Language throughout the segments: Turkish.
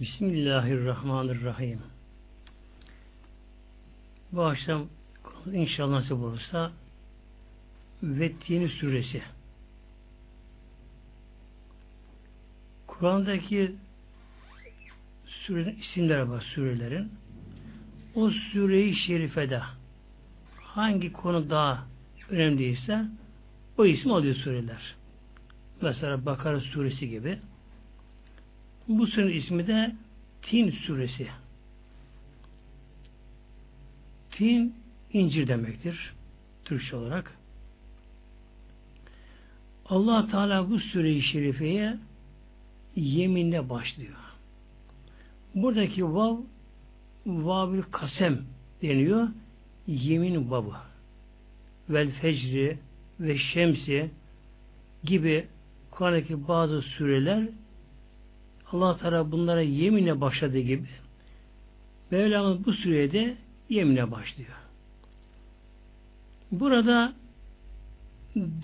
Bismillahirrahmanirrahim. Bu akşam inşallah nasip olursa Vettini suresi. Kur'an'daki surenin isimleri var surelerin. O sureyi şerifede hangi konu daha önemliyse o isim alıyor sureler. Mesela Bakara suresi gibi. Bu surenin ismi de Tin suresi. Tin incir demektir. Türkçe olarak. allah Teala bu süreyi şerifeye yeminle başlıyor. Buradaki vav vavül kasem deniyor. Yemin babı. Vel fecri ve şemsi gibi Kur'an'daki bazı süreler Allah Teala bunlara yeminle başladığı gibi Mevlamız bu sürede yeminle başlıyor. Burada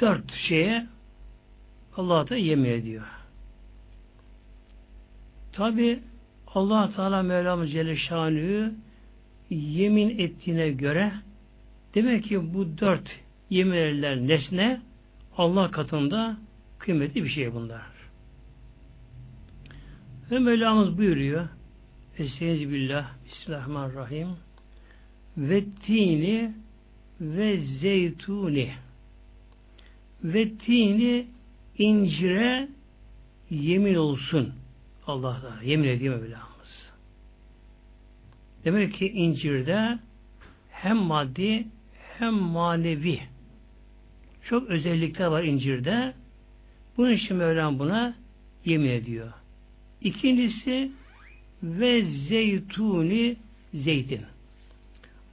dört şeye Allah da yemin ediyor. Tabi Allah Teala Mevlamız Celle Şanü'yü yemin ettiğine göre demek ki bu dört yemin edilen nesne Allah katında kıymetli bir şey bunlar. Ve Mevlamız buyuruyor Estaizu billah Bismillahirrahmanirrahim ve tini ve zeytuni ve tini incire yemin olsun Allah da yemin ediyor Mevlamız. Demek ki incirde hem maddi hem manevi çok özellikler var incirde. Bunun için Mevlam buna yemin ediyor. İkincisi ve zeytuni zeytin.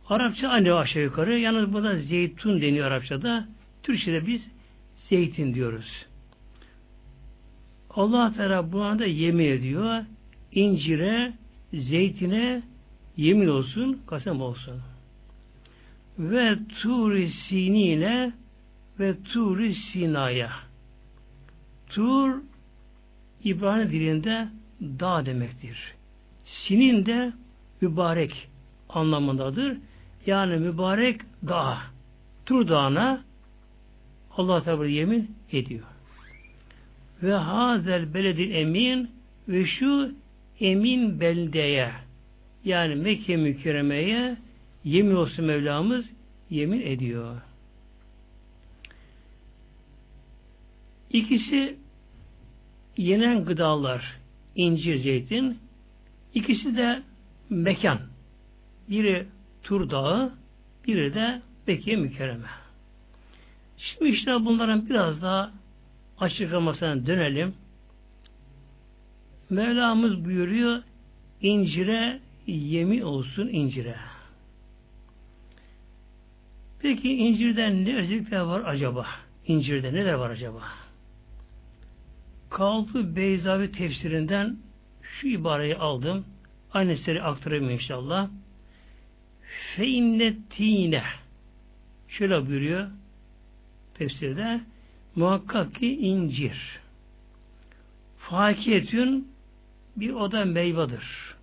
Arapça aynı aşağı yukarı. Yalnız burada zeytun deniyor Arapçada. Türkçe'de biz zeytin diyoruz. Allah Teala bu anda yemin ediyor. İncire, zeytine yemin olsun, kasem olsun. Ve turi sinine ve turi sinaya. Tur İbrani dilinde dağ demektir. Sinin de mübarek anlamındadır. Yani mübarek dağ. Tur dağına Allah Teala yemin ediyor. Ve hazel beledil emin ve şu emin beldeye yani Mekke mükerremeye yemin olsun Mevlamız yemin ediyor. İkisi yenen gıdalar incir, zeytin. İkisi de mekan. Biri Tur Dağı, biri de Mekke mükerreme. Şimdi işte bunların biraz daha açıklamasına dönelim. Mevlamız buyuruyor incire yemin olsun incire. Peki incirden ne özellikler var acaba? İncirde neler var acaba? Kaldı Beyzavi tefsirinden şu ibareyi aldım. Aynı seri aktarayım inşallah. Feinnetine şöyle buyuruyor tefsirde muhakkak ki incir fakiyetün bir oda meyvadır.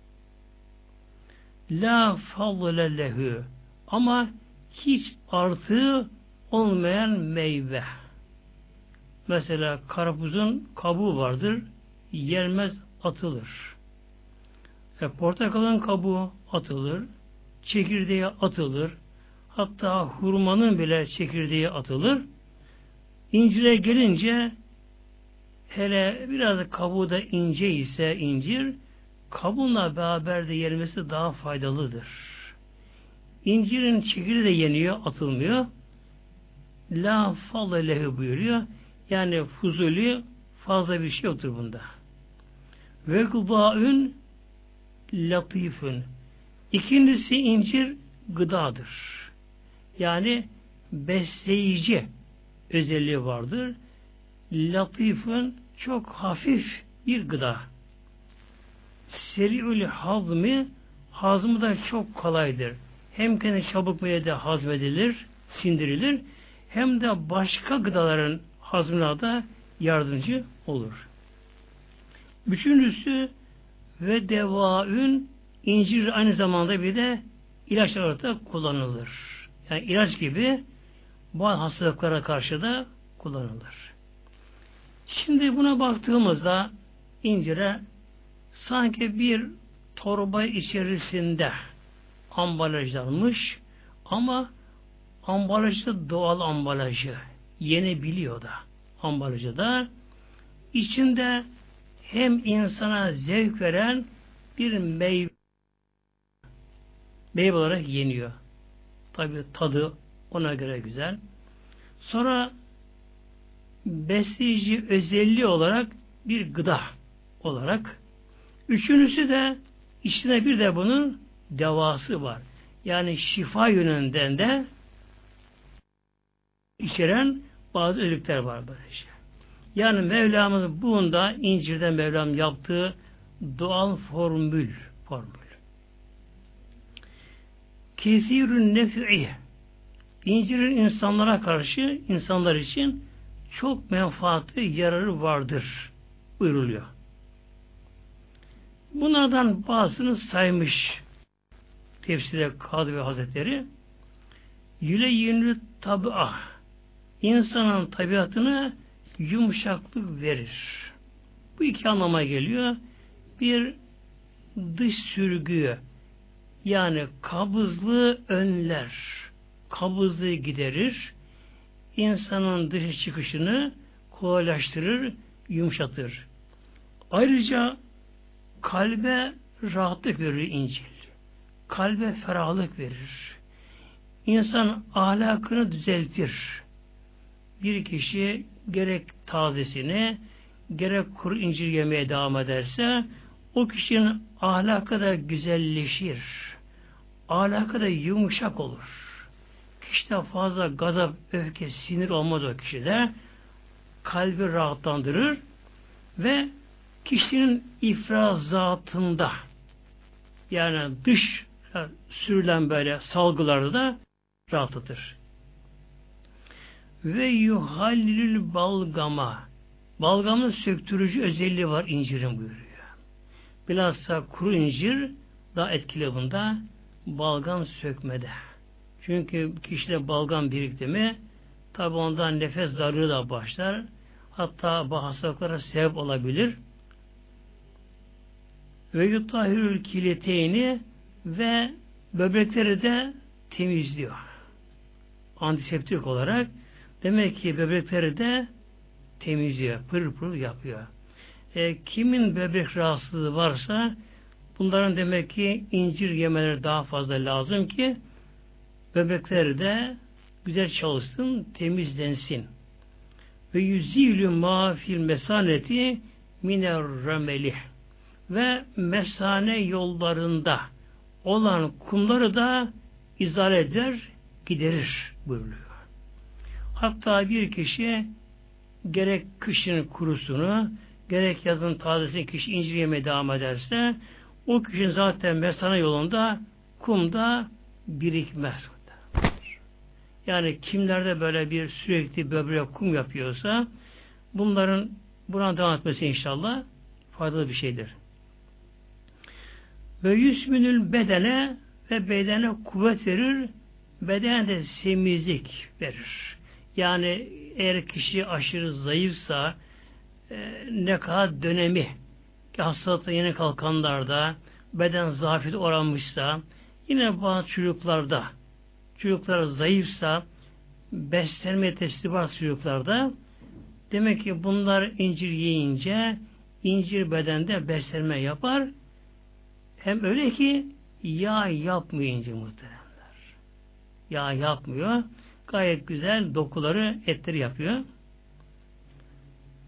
La fadle lehu ama hiç artığı olmayan meyve. Mesela karpuzun kabuğu vardır. Yenmez atılır. E, portakalın kabuğu atılır. Çekirdeği atılır. Hatta hurmanın bile çekirdeği atılır. İncire gelince hele biraz kabuğu da ince ise incir kabuğunla beraber de yenmesi daha faydalıdır. İncirin çekirdeği de yeniyor, atılmıyor. La falle buyuruyor. Yani fuzuli fazla bir şey yoktur bunda. Ve gıdaün latifün. İkincisi incir gıdadır. Yani besleyici özelliği vardır. Latifün çok hafif bir gıda. Seriül hazmi hazmı da çok kolaydır. Hem kendi çabuk de hazmedilir, sindirilir hem de başka gıdaların hazmına da yardımcı olur. Üçüncüsü ve devaün incir aynı zamanda bir de ilaç olarak kullanılır. Yani ilaç gibi bazı hastalıklara karşı da kullanılır. Şimdi buna baktığımızda incire sanki bir torba içerisinde ambalajlanmış ama ambalajı doğal ambalajı yeni biliyor da ambalajı da içinde hem insana zevk veren bir meyve meyve olarak yeniyor. Tabi tadı ona göre güzel. Sonra besleyici özelliği olarak bir gıda olarak. Üçüncüsü de içine bir de bunun devası var. Yani şifa yönünden de içeren bazı özellikler var böylece. Yani Mevlamız bunda incirden Mevlam yaptığı doğal formül formül. Kesirün nef'i İncirin insanlara karşı, insanlar için çok menfaati, yararı vardır buyuruluyor. Bunlardan bazısını saymış tefsire Kadı ve Hazretleri. Yüle yünlü tabi'a insanın tabiatına yumuşaklık verir. Bu iki anlama geliyor. Bir dış sürgü yani kabızlığı önler. Kabızlığı giderir. insanın dış çıkışını kolaylaştırır, yumuşatır. Ayrıca kalbe rahatlık verir İncil. Kalbe ferahlık verir. İnsan ahlakını düzeltir. Bir kişi gerek tazesini gerek kuru incir yemeye devam ederse o kişinin ahlakı da güzelleşir. Ahlakı da yumuşak olur. Kişide fazla gazap, öfke, sinir olmaz o kişide. Kalbi rahatlandırır ve kişinin ifrazatında yani dış sürülen böyle salgılarda da rahatlatır. Ve yuhallilül balgama balgamın söktürücü özelliği var incirin buyuruyor. Bilhassa kuru incir daha etkili bunda balgam sökmede. Çünkü kişide balgam birikti mi tabi ondan nefes darlığı da başlar. Hatta hastalıklara sebep olabilir. Ve yutahirül kileteyni ve böbrekleri de temizliyor. Antiseptik olarak demek ki böbrekleri de temizliyor. Pırıl pırıl yapıyor. E, kimin böbrek rahatsızlığı varsa bunların demek ki incir yemeleri daha fazla lazım ki böbrekleri de güzel çalışsın, temizlensin. Ve yüzilü mafil mesaneti miner remelih ve mesane yollarında olan kumları da izale eder, giderir buyuruyor. Hatta bir kişi gerek kışın kurusunu, gerek yazın tazesini kişi incir yemeye devam ederse o kişinin zaten mesane yolunda kumda birikmez. Yani kimlerde böyle bir sürekli böbrek kum yapıyorsa bunların buna devam etmesi inşallah faydalı bir şeydir. Ve yüzmünül bedene ve bedene kuvvet verir, bedene de semizlik verir. Yani eğer kişi aşırı zayıfsa e, ne kadar dönemi hastalıkta yeni kalkanlarda beden zafiyeti oranmışsa yine bazı çocuklarda çocuklar zayıfsa beslenme testi var çocuklarda demek ki bunlar incir yiyince incir bedende beslenme yapar hem öyle ki yağ yapmıyor incir muhteremler. Yağ yapmıyor. Gayet güzel dokuları etleri yapıyor.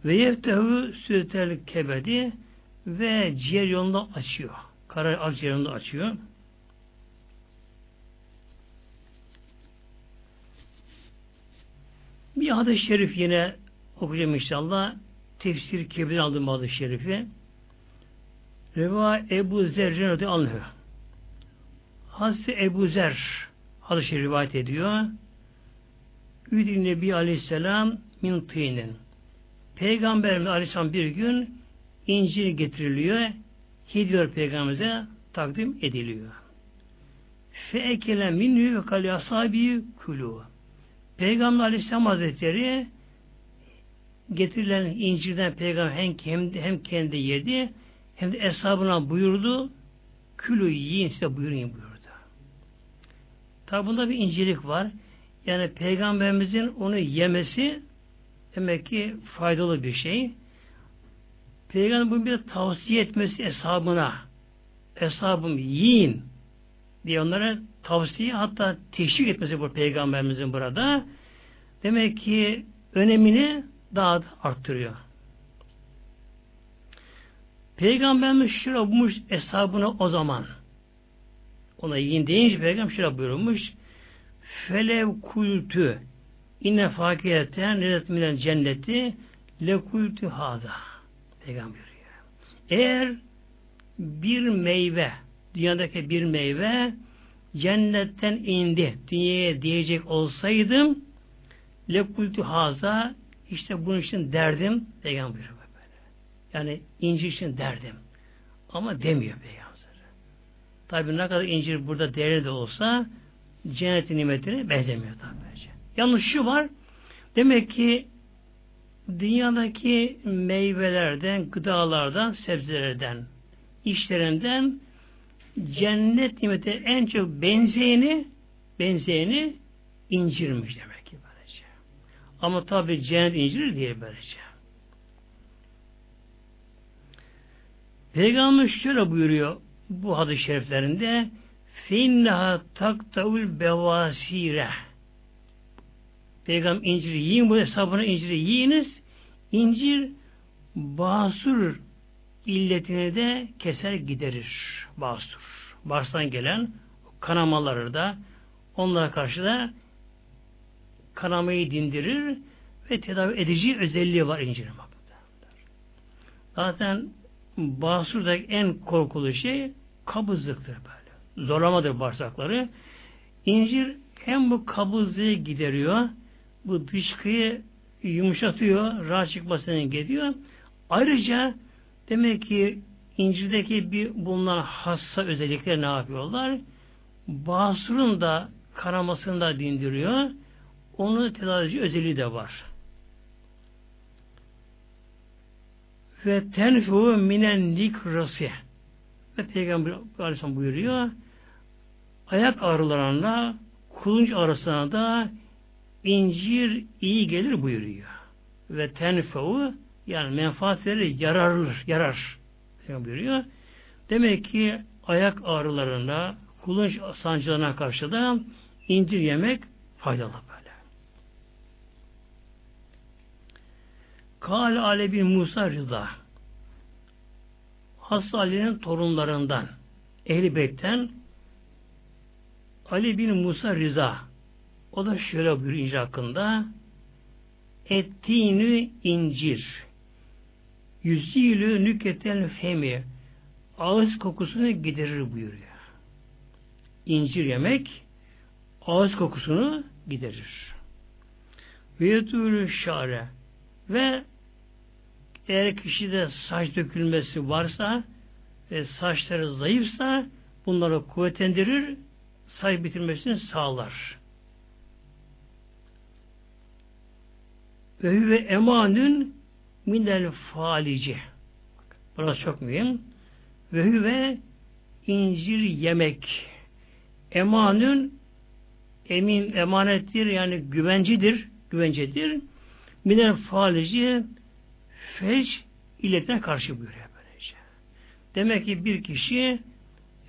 Ve yeftehu sütel kebedi ve ciğer yolunu açıyor. Kara akciğer yolunu açıyor. Bir hadis-i şerif yine okuyacağım inşallah. Tefsir Kebir'in aldığım hadis-i şerifi. Reva Ebu Zer'in adı anlıyor. Hazreti Ebu Zer hadis-i rivayet ediyor. Üdün Nebi Aleyhisselam min tînin. Peygamberimiz Aleyhisselam bir gün incir getiriliyor. hediyeler peygamberimize takdim ediliyor. Fe ekele minhü ve kali asabi kulu. Peygamber Aleyhisselam Hazretleri getirilen incirden peygamber hem, hem, hem kendi yedi hem de hesabına buyurdu külü yiyin size buyurun buyurdu. Tabi bunda bir incelik var. Yani peygamberimizin onu yemesi demek ki faydalı bir şey. Peygamber bunu bir tavsiye etmesi hesabına hesabım yiyin diye onlara tavsiye hatta teşvik etmesi bu peygamberimizin burada demek ki önemini daha da arttırıyor. Peygamberimiz şura bulmuş hesabını o zaman. Ona yiyin deyince peygamber şura buyurmuş. Felev kultü inne fakireten nezet minen cenneti le kultü hada. Peygamber buyuruyor. Eğer bir meyve dünyadaki bir meyve cennetten indi dünyaya diyecek olsaydım lekultu haza işte bunun için derdim peygamber. Yani incir için derdim. Ama demiyor peygamber. Tabi ne kadar incir burada değerli de olsa cennet nimetine benzemiyor tabi. Yalnız şu var demek ki dünyadaki meyvelerden, gıdalardan, sebzelerden, işlerinden cennet nimeti en çok benzeyeni benzeyeni incirmiş demek ki böylece. Ama tabi cennet inciri değil böylece. Peygamber şöyle buyuruyor bu hadis-i şeriflerinde فَاِنَّهَا تَقْتَعُ bevasire. Peygamber inciri yiyin bu hesabına inciri yiyiniz. İncir basur illetini de keser giderir. Basur. Bağırsaktan gelen kanamaları da onlara karşı da kanamayı dindirir ve tedavi edici özelliği var incirin. Zaten basurdaki en korkulu şey kabızlıktır böyle. Zorlamadır bağırsakları. İncir hem bu kabızlığı gideriyor, bu dışkıyı yumuşatıyor, rahat çıkmasını gidiyor. Ayrıca demek ki incirdeki bir bulunan hassa özellikler ne yapıyorlar? Basurun da karamasını da dindiriyor. Onun tedavici özelliği de var. ve tenfu minen likrasi ve Peygamber Aleyhisselam buyuruyor ayak ağrılarına kulunç ağrısına da incir iyi gelir buyuruyor. Ve tenfu yani menfaatleri yararır, yarar. Buyuruyor. Demek ki ayak ağrılarına, kulunç sancılarına karşı da incir yemek faydalı böyle. Kal Ale bin Musa Rıza Hassa Ali'nin torunlarından Ehl-i Beyt'ten Ali bin Musa Rıza. O da şöyle buyuruyor incir hakkında. Ettinü incir. Yüzüylü nüketel femi. Ağız kokusunu giderir buyuruyor. İncir yemek ağız kokusunu giderir. Ve şare. Ve eğer kişide saç dökülmesi varsa ve saçları zayıfsa bunları kuvvetlendirir, saç bitirmesini sağlar. Ve hüve emanün minel falici. Burası çok mühim. Ve hüve incir yemek. Emanün emin emanettir yani güvencidir, güvencedir. Minel falici feç illetine karşı buyuruyor böylece. Demek ki bir kişi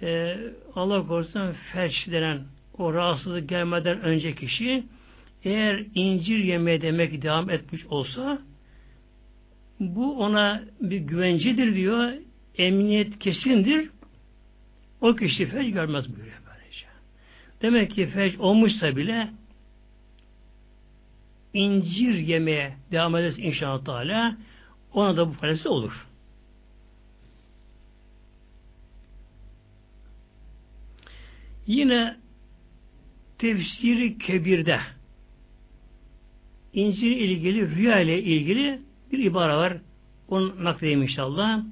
e, Allah korusun felç denen o rahatsızlık gelmeden önce kişi eğer incir yemeye demek devam etmiş olsa bu ona bir güvencedir diyor. Emniyet kesindir. O kişi felç görmez buyuruyor böylece. Demek ki felç olmuşsa bile incir yemeye devam ederse inşallah Teala ona da bu faydası olur. Yine tefsiri kebirde incir ilgili rüya ile ilgili bir ibare var. Onu nakledeyim inşallah.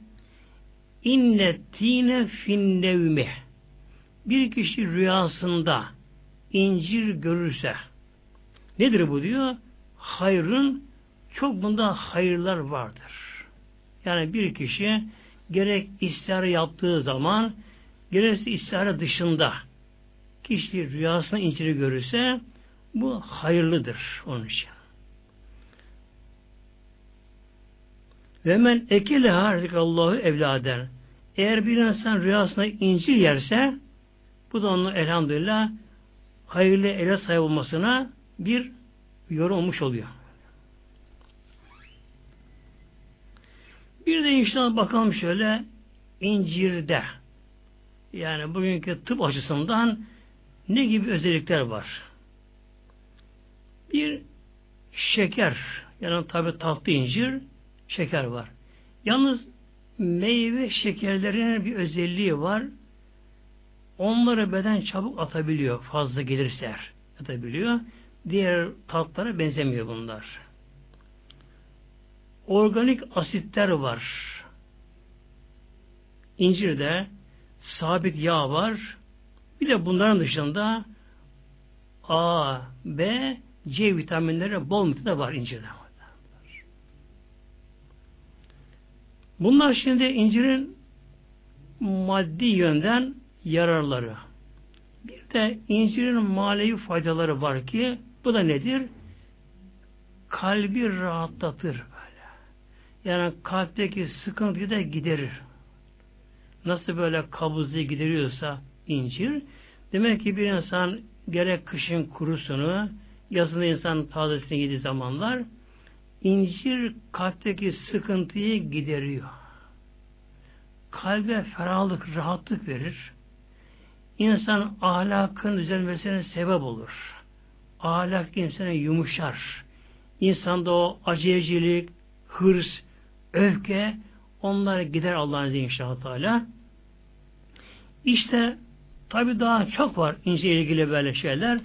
İnnettine finnevmi bir kişi rüyasında incir görürse nedir bu diyor? Hayrın çok bunda hayırlar vardır. Yani bir kişi gerek istihare yaptığı zaman gerekse istihare dışında kişi rüyasında inciri görürse bu hayırlıdır onun için. Ve men ekele Allahu evladen. Eğer bir insan rüyasında incir yerse bu da onun elhamdülillah hayırlı ele sahip olmasına bir yorum olmuş oluyor. Bir de inşallah bakalım şöyle incirde yani bugünkü tıp açısından ne gibi özellikler var? Bir şeker yani tabi tatlı incir şeker var. Yalnız meyve şekerlerinin bir özelliği var. Onları beden çabuk atabiliyor. Fazla gelirse atabiliyor. Diğer tatlara benzemiyor bunlar. Organik asitler var. İncirde sabit yağ var. Bir de bunların dışında A, B, C vitaminleri bol miktarda var incirde. Bunlar şimdi incirin maddi yönden yararları. Bir de incirin manevi faydaları var ki bu da nedir? Kalbi rahatlatır böyle. Yani kalpteki sıkıntıyı da giderir. Nasıl böyle kabızlığı gideriyorsa incir, demek ki bir insan gerek kışın kurusunu, yazında insan tazesini yediği zamanlar incir kalpteki sıkıntıyı gideriyor. Kalbe ferahlık, rahatlık verir. İnsan ahlakın düzelmesine sebep olur. Ahlak insana yumuşar. İnsanda o acelecilik, hırs, öfke onlar gider Allah'ın izniyle inşallah. İşte tabi daha çok var ince ilgili böyle şeyler. Ee,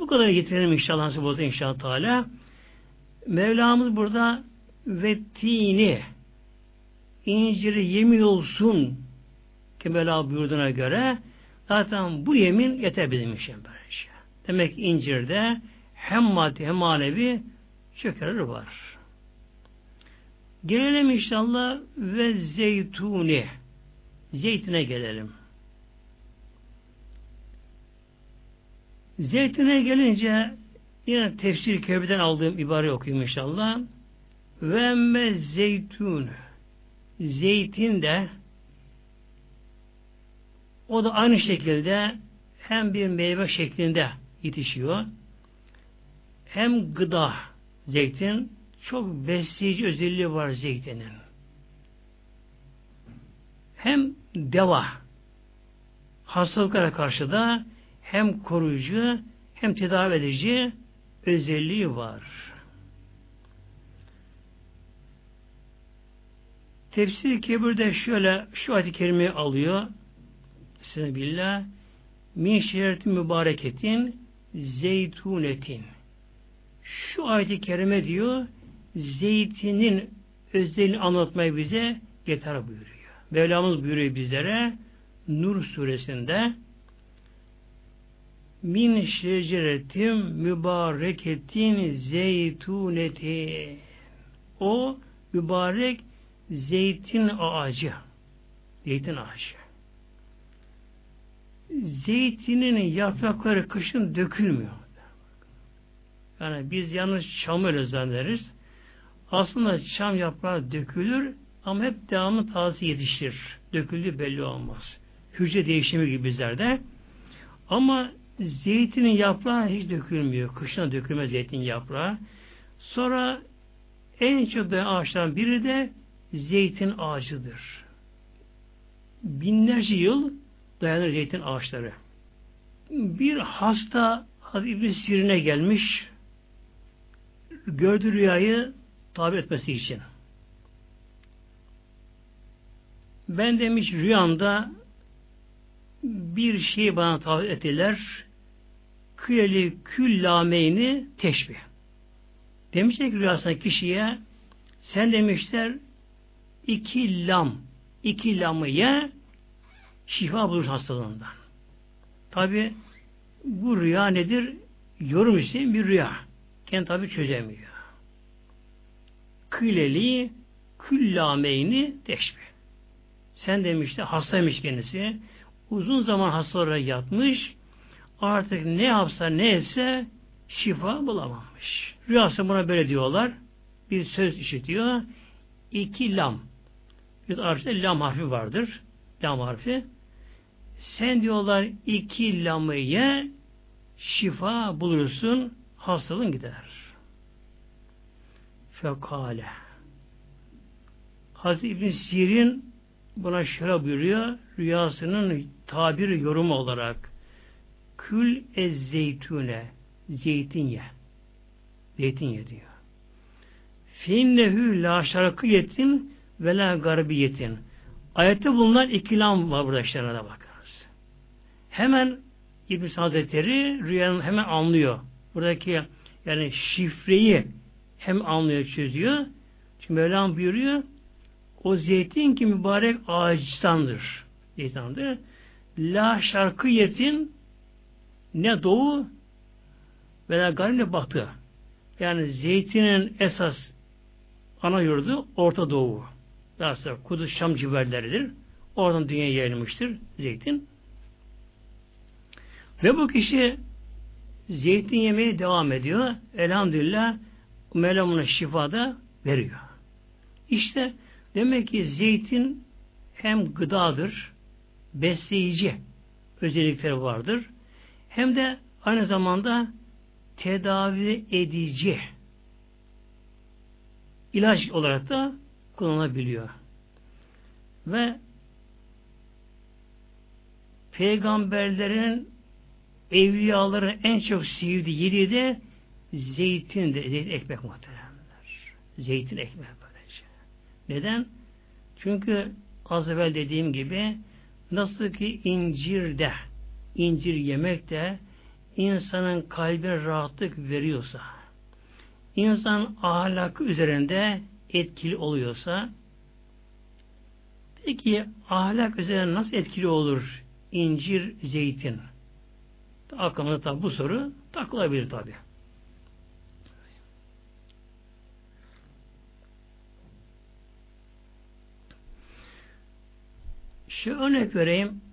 bu kadar getirelim inşallah nasip olsa inşallah Teala. Mevlamız burada vettini inciri yemin olsun ki Mevla buyurduğuna göre zaten bu yemin için böylece. Şey. Demek incirde hem maddi hem manevi şekerleri var. Gelelim inşallah ve zeytuni. Zeytine gelelim. Zeytine gelince yine tefsir kebirden aldığım ibare okuyayım inşallah. Ve emme zeytun. Zeytin de o da aynı şekilde hem bir meyve şeklinde yetişiyor. Hem gıda zeytin çok besleyici özelliği var zeytinin. Hem deva hastalıklara karşı da hem koruyucu hem tedavi edici özelliği var. Tefsir Kebir'de şöyle şu ayet-i kerimeyi alıyor. Bismillah. Min şereti mübareketin zeytunetin. Şu ayet-i kerime diyor zeytinin özelliğini anlatmayı bize yeter buyuruyor. Mevlamız buyuruyor bizlere Nur suresinde min şeceretim mübareketin zeytuneti o mübarek zeytin ağacı zeytin ağacı zeytinin yaprakları kışın dökülmüyor. Yani biz yalnız çam öyle zannederiz. Aslında çam yaprağı dökülür ama hep devamlı taze yetişir. Döküldü belli olmaz. Hücre değişimi gibi bizlerde. Ama zeytinin yaprağı hiç dökülmüyor. Kışına dökülmez zeytin yaprağı. Sonra en çok da ağaçların biri de zeytin ağacıdır. Binlerce yıl dayanır zeytin ağaçları. Bir hasta Hazreti İbn Sirin'e gelmiş gördü rüyayı tabi etmesi için. Ben demiş rüyamda bir şey bana tabi ettiler. Kıyeli küllameyni teşbih. Demişler ki rüyasında kişiye sen demişler iki lam, iki lamı ye, şifa bulur hastalığından. Tabi bu rüya nedir? Yorum için bir rüya. Kendi tabi çözemiyor. Kıleli küllameyni teşbih. Sen demişti hastaymış kendisi. Uzun zaman hasta olarak yatmış. Artık ne yapsa ne etse şifa bulamamış. Rüyası buna böyle diyorlar. Bir söz işitiyor. İki lam. Biz Arapçada lam harfi vardır. Lam harfi. Sen diyorlar iki lamı ye şifa bulursun hastalığın gider. Fekale. Hazreti İbn Sirin buna şöyle buyuruyor. Rüyasının tabiri yorumu olarak kül ez zeytune zeytin ye. Zeytin ye diyor. Finnehü la şarkıyetin ve la garbiyetin. Ayette bulunan iki lam var burada işlerine bakınız. Hemen İbn Hazretleri rüyanın hemen anlıyor. Buradaki yani şifreyi hem anlıyor, çözüyor. Çünkü Mevlam buyuruyor o zeytin ki mübarek ağaçtandır. Zeytandır. La şarkıyetin ne doğu ve garip ne batı. Yani zeytinin esas ana yurdu Orta Doğu. Daha Kudüs Şam civarlarıdır. Oradan dünyaya yayılmıştır zeytin. Ve bu kişi zeytin yemeye devam ediyor. Elhamdülillah Mevlam şifa da veriyor. İşte demek ki zeytin hem gıdadır, besleyici özellikleri vardır. Hem de aynı zamanda tedavi edici ilaç olarak da kullanılabiliyor. Ve peygamberlerin evliyaların en çok sevdiği yediği de zeytin de zeytin ekmek muhteremler. Zeytin ekmek böylece. Neden? Çünkü az evvel dediğim gibi nasıl ki incir de incir yemek de insanın kalbine rahatlık veriyorsa insan ahlakı üzerinde etkili oluyorsa peki ahlak üzerine nasıl etkili olur incir, zeytin? Aklımda tabi bu soru takılabilir tabi. Şu örnek vereyim.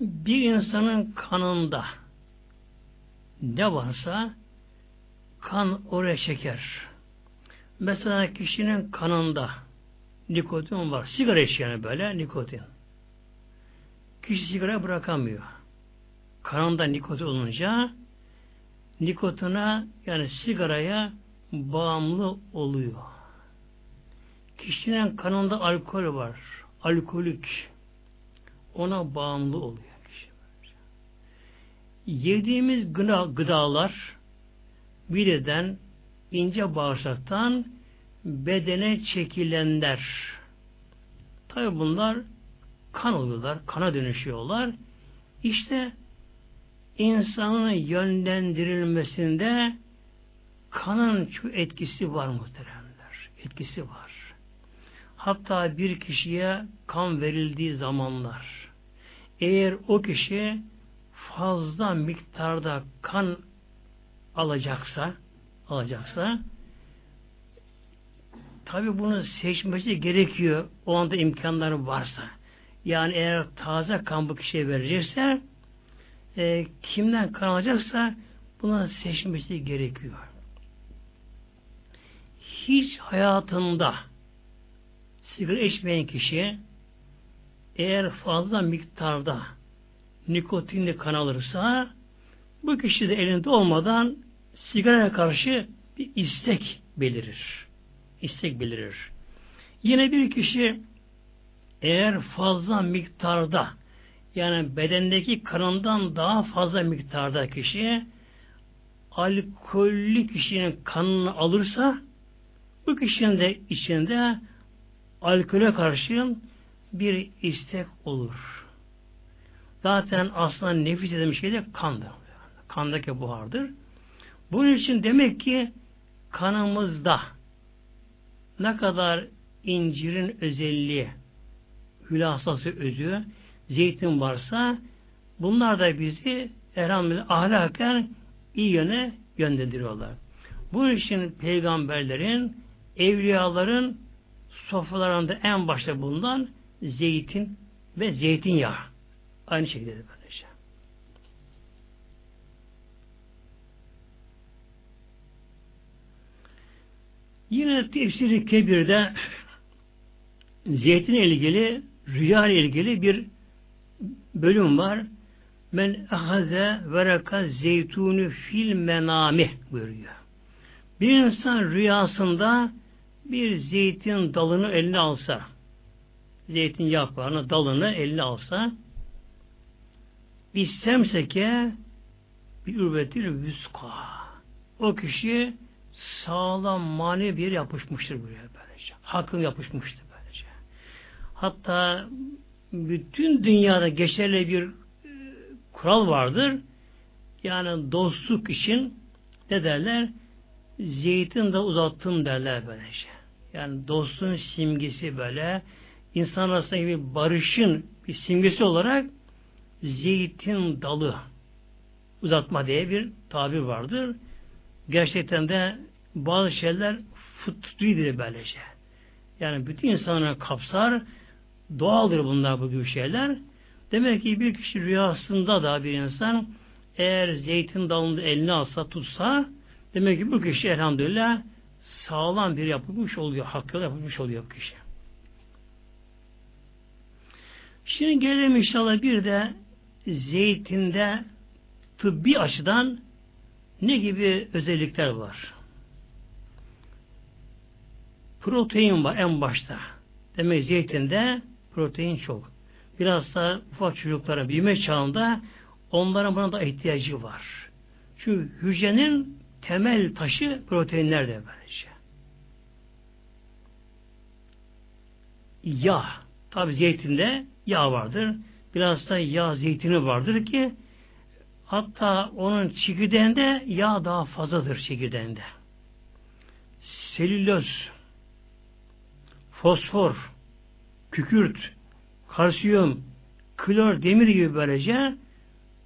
Bir insanın kanında ne varsa kan oraya çeker. Mesela kişinin kanında nikotin var. Sigara içiyor böyle nikotin. Kişi sigara bırakamıyor. Kanında nikotin olunca nikotuna yani sigaraya bağımlı oluyor. Kişinin kanında alkol var. Alkolik. Ona bağımlı oluyor. Yediğimiz gıda, gıdalar mideden ince bağırsaktan bedene çekilenler. Tabi bunlar kan oluyorlar, kana dönüşüyorlar. İşte insanın yönlendirilmesinde kanın çok etkisi var muhteremler. Etkisi var. Hatta bir kişiye kan verildiği zamanlar eğer o kişi fazla miktarda kan alacaksa alacaksa tabi bunu seçmesi gerekiyor o anda imkanları varsa. Yani eğer taze kan bu kişiye verecekse e, kimden kan alacaksa buna seçmesi gerekiyor. Hiç hayatında sigara içmeyen kişi eğer fazla miktarda nikotinli kan alırsa bu kişi de elinde olmadan sigaraya karşı bir istek belirir. İstek belirir. Yine bir kişi eğer fazla miktarda yani bedendeki kanından daha fazla miktarda kişi alkollü kişinin kanını alırsa bu kişinin de içinde alkole karşı bir istek olur. Zaten aslında nefis dediğim şey de kandır. Kandaki buhardır. Bunun için demek ki kanımızda ne kadar incirin özelliği, hülasası özü, zeytin varsa bunlar da bizi elhamdülillah ahlaken iyi yöne yönlendiriyorlar. Bu için peygamberlerin, evliyaların sofralarında en başta bulunan zeytin ve zeytinyağı. Aynı şekilde böylece. Yine tefsiri kebirde zeytin ilgili, rüya ile ilgili bir bölüm var. Men ahaze veraka zeytunu fil menami buyuruyor. Bir insan rüyasında bir zeytin dalını eline alsa, zeytin yaprağını, dalını eline alsa, bir semseke bir ürvetil vüska. O kişi sağlam mani bir yapışmıştır buraya böylece. Hakkın yapışmıştır böylece. Hatta bütün dünyada geçerli bir e, kural vardır. Yani dostluk için ne derler? Zeytin de uzattım derler böylece. Yani dostluğun simgesi böyle insan arasında gibi barışın bir simgesi olarak zeytin dalı uzatma diye bir tabir vardır. Gerçekten de bazı şeyler fıtridir böylece. Yani bütün insanları kapsar, doğaldır bunlar bu gibi şeyler. Demek ki bir kişi rüyasında da bir insan eğer zeytin dalını eline alsa, tutsa demek ki bu kişi elhamdülillah sağlam bir yapılmış oluyor, hakkı yapılmış oluyor bu kişi. Şimdi gelelim inşallah bir de zeytinde tıbbi açıdan ne gibi özellikler var? Protein var en başta. Demek zeytinde protein çok. Biraz da ufak çocuklara büyüme çağında onların buna da ihtiyacı var. Çünkü hücrenin temel taşı proteinler de böylece. Yağ. Tabi zeytinde yağ vardır. Biraz da yağ zeytini vardır ki hatta onun çekirdeğinde yağ daha fazladır çekirdeğinde. Selüloz, fosfor, kükürt, kalsiyum, klor, demir gibi böylece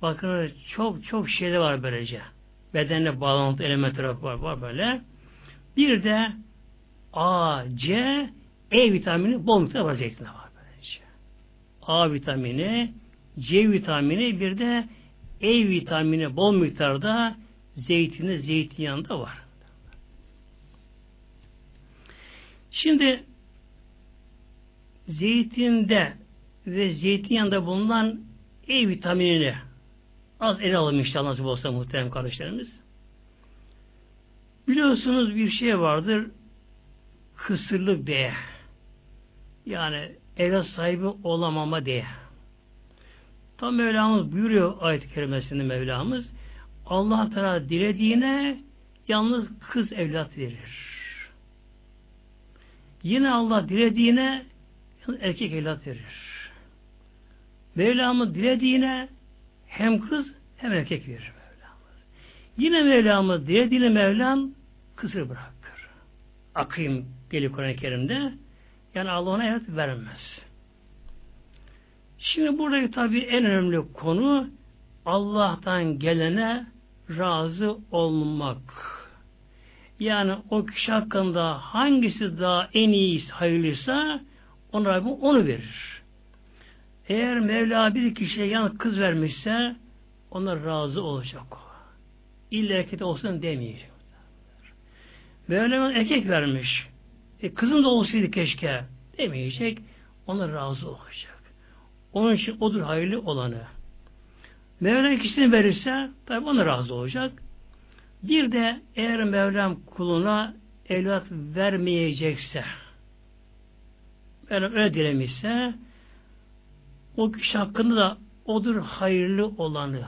bakın çok çok şeyler var böylece. Bedenle bağlantı elementleri var, var böyle. Bir de A, C, E vitamini bol miktarda var zeytinde var. A vitamini, C vitamini bir de E vitamini bol miktarda zeytini zeytinyağında var. Şimdi zeytinde ve zeytinyağında bulunan E vitaminini az ele alalım inşallah nasip olsa muhterem kardeşlerimiz. Biliyorsunuz bir şey vardır kısırlık diye. Yani evlat sahibi olamama diye. Tam Mevlamız buyuruyor ayet-i kerimesinde Mevlamız Allah Teala dilediğine yalnız kız evlat verir. Yine Allah dilediğine erkek evlat verir. Mevlamız dilediğine hem kız hem erkek verir Mevlamız. Yine Mevlamız dilediğine Mevlam kısır bırakır. Akıyım geliyor Kur'an-ı Kerim'de yani Allah ona hayat vermez. Şimdi buradaki tabi en önemli konu Allah'tan gelene razı olmak. Yani o kişi hakkında hangisi daha en iyi hayırlıysa ona Rabbim onu verir. Eğer Mevla bir kişiye yan kız vermişse ona razı olacak o. İlla erkek olsun demeyecek. Mevla erkek vermiş. E, kızım da olsaydı keşke demeyecek. Ona razı olacak. Onun için odur hayırlı olanı. Mevlam ikisini verirse tabi ona razı olacak. Bir de eğer Mevlam kuluna evlat vermeyecekse Mevlam öyle dilemişse o kişi hakkında da odur hayırlı olanı.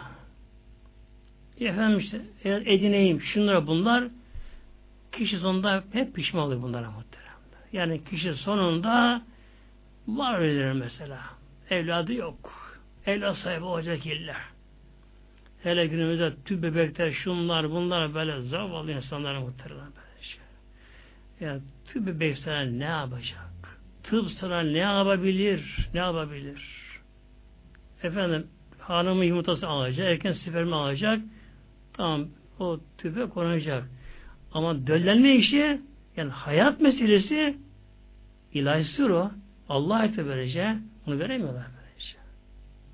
Efendim işte edineyim şunlara bunlar kişi sonunda hep pişman oluyor bunlara. Yani kişi sonunda var öyledir mesela. Evladı yok. Evlat sahibi olacak illa. Hele günümüzde tüp bebekler, şunlar, bunlar böyle zavallı insanlara muhterem böyle şey. Ya tüp bebek sana ne yapacak? tıp sana ne yapabilir? Ne yapabilir? Efendim hanımın yumurtası alacak, erken spermi alacak. Tamam o tüpe konacak. Ama döllenme işi yani hayat meselesi ilahisidir o. Allah ete böylece. Bunu veremiyorlar böylece.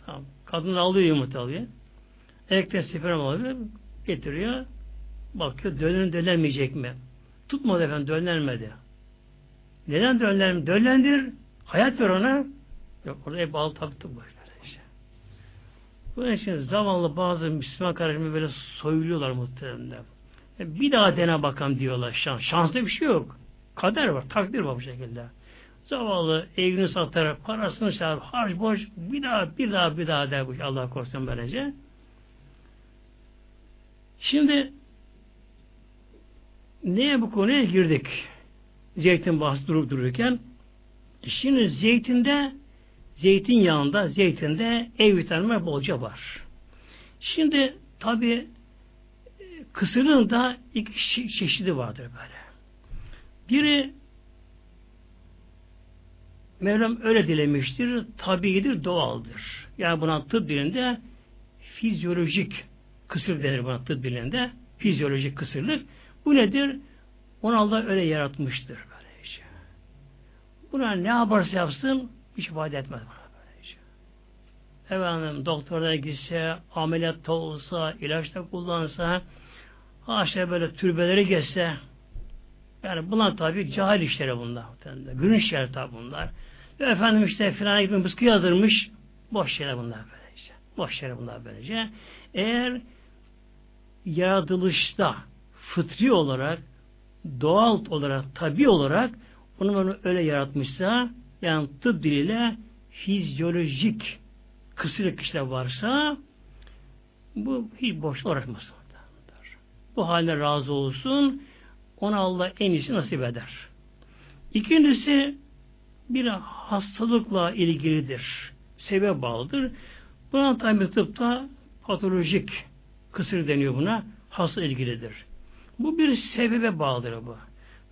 Tamam. Kadın alıyor yumurta alıyor. Erkekten sperm alıyor. Getiriyor. Bakıyor dönen dönlenmeyecek mi? Tutmadı efendim dönlenmedi. Neden dönlenmedi? Dönlendir. Hayat ver ona. Yok orada hep al taktı bu böylece. Bunun için zamanlı bazı Müslüman kardeşimi böyle soyuluyorlar muhtemelen. Bir daha dene bakalım diyorlar. Şans. Şanslı bir şey yok. Kader var, takdir var bu şekilde. Zavallı evini satar, parasını satar, harç borç, bir daha, bir daha, bir daha der bu Allah korusun böylece. Şimdi neye bu konuya girdik? Zeytin bahsi durup dururken şimdi zeytinde zeytin yağında, zeytinde E vitamini bolca var. Şimdi tabi kısırın da iki çeşidi vardır böyle. Biri Mevlam öyle dilemiştir, tabiidir, doğaldır. Yani buna tıp dilinde fizyolojik kısır denir buna tıp dilinde. Fizyolojik kısırlık. Bu nedir? Onu Allah öyle yaratmıştır. Böyle işte. Buna ne yaparsa yapsın hiç ifade etmez bana böyle işte. Efendim doktora gitse, ameliyatta olsa, ilaçta kullansa, haşa böyle türbeleri geçse, yani bunlar tabi cahil işleri bunlar. Günün işleri tabi bunlar. Ve efendim işte filan gibi mıskı yazdırmış. Boş şeyler bunlar böylece. Boş şeyler bunlar böylece. Eğer yaratılışta fıtri olarak doğal olarak, tabi olarak onu onu öyle yaratmışsa yani tıp diliyle fizyolojik kısırlık işler varsa bu hiç boş uğraşmasın. Bu haline razı olsun ona Allah en iyisi nasip eder. İkincisi bir hastalıkla ilgilidir. Sebep bağlıdır. Buna tabi tıpta patolojik kısır deniyor buna. Hasta ilgilidir. Bu bir sebebe bağlıdır bu.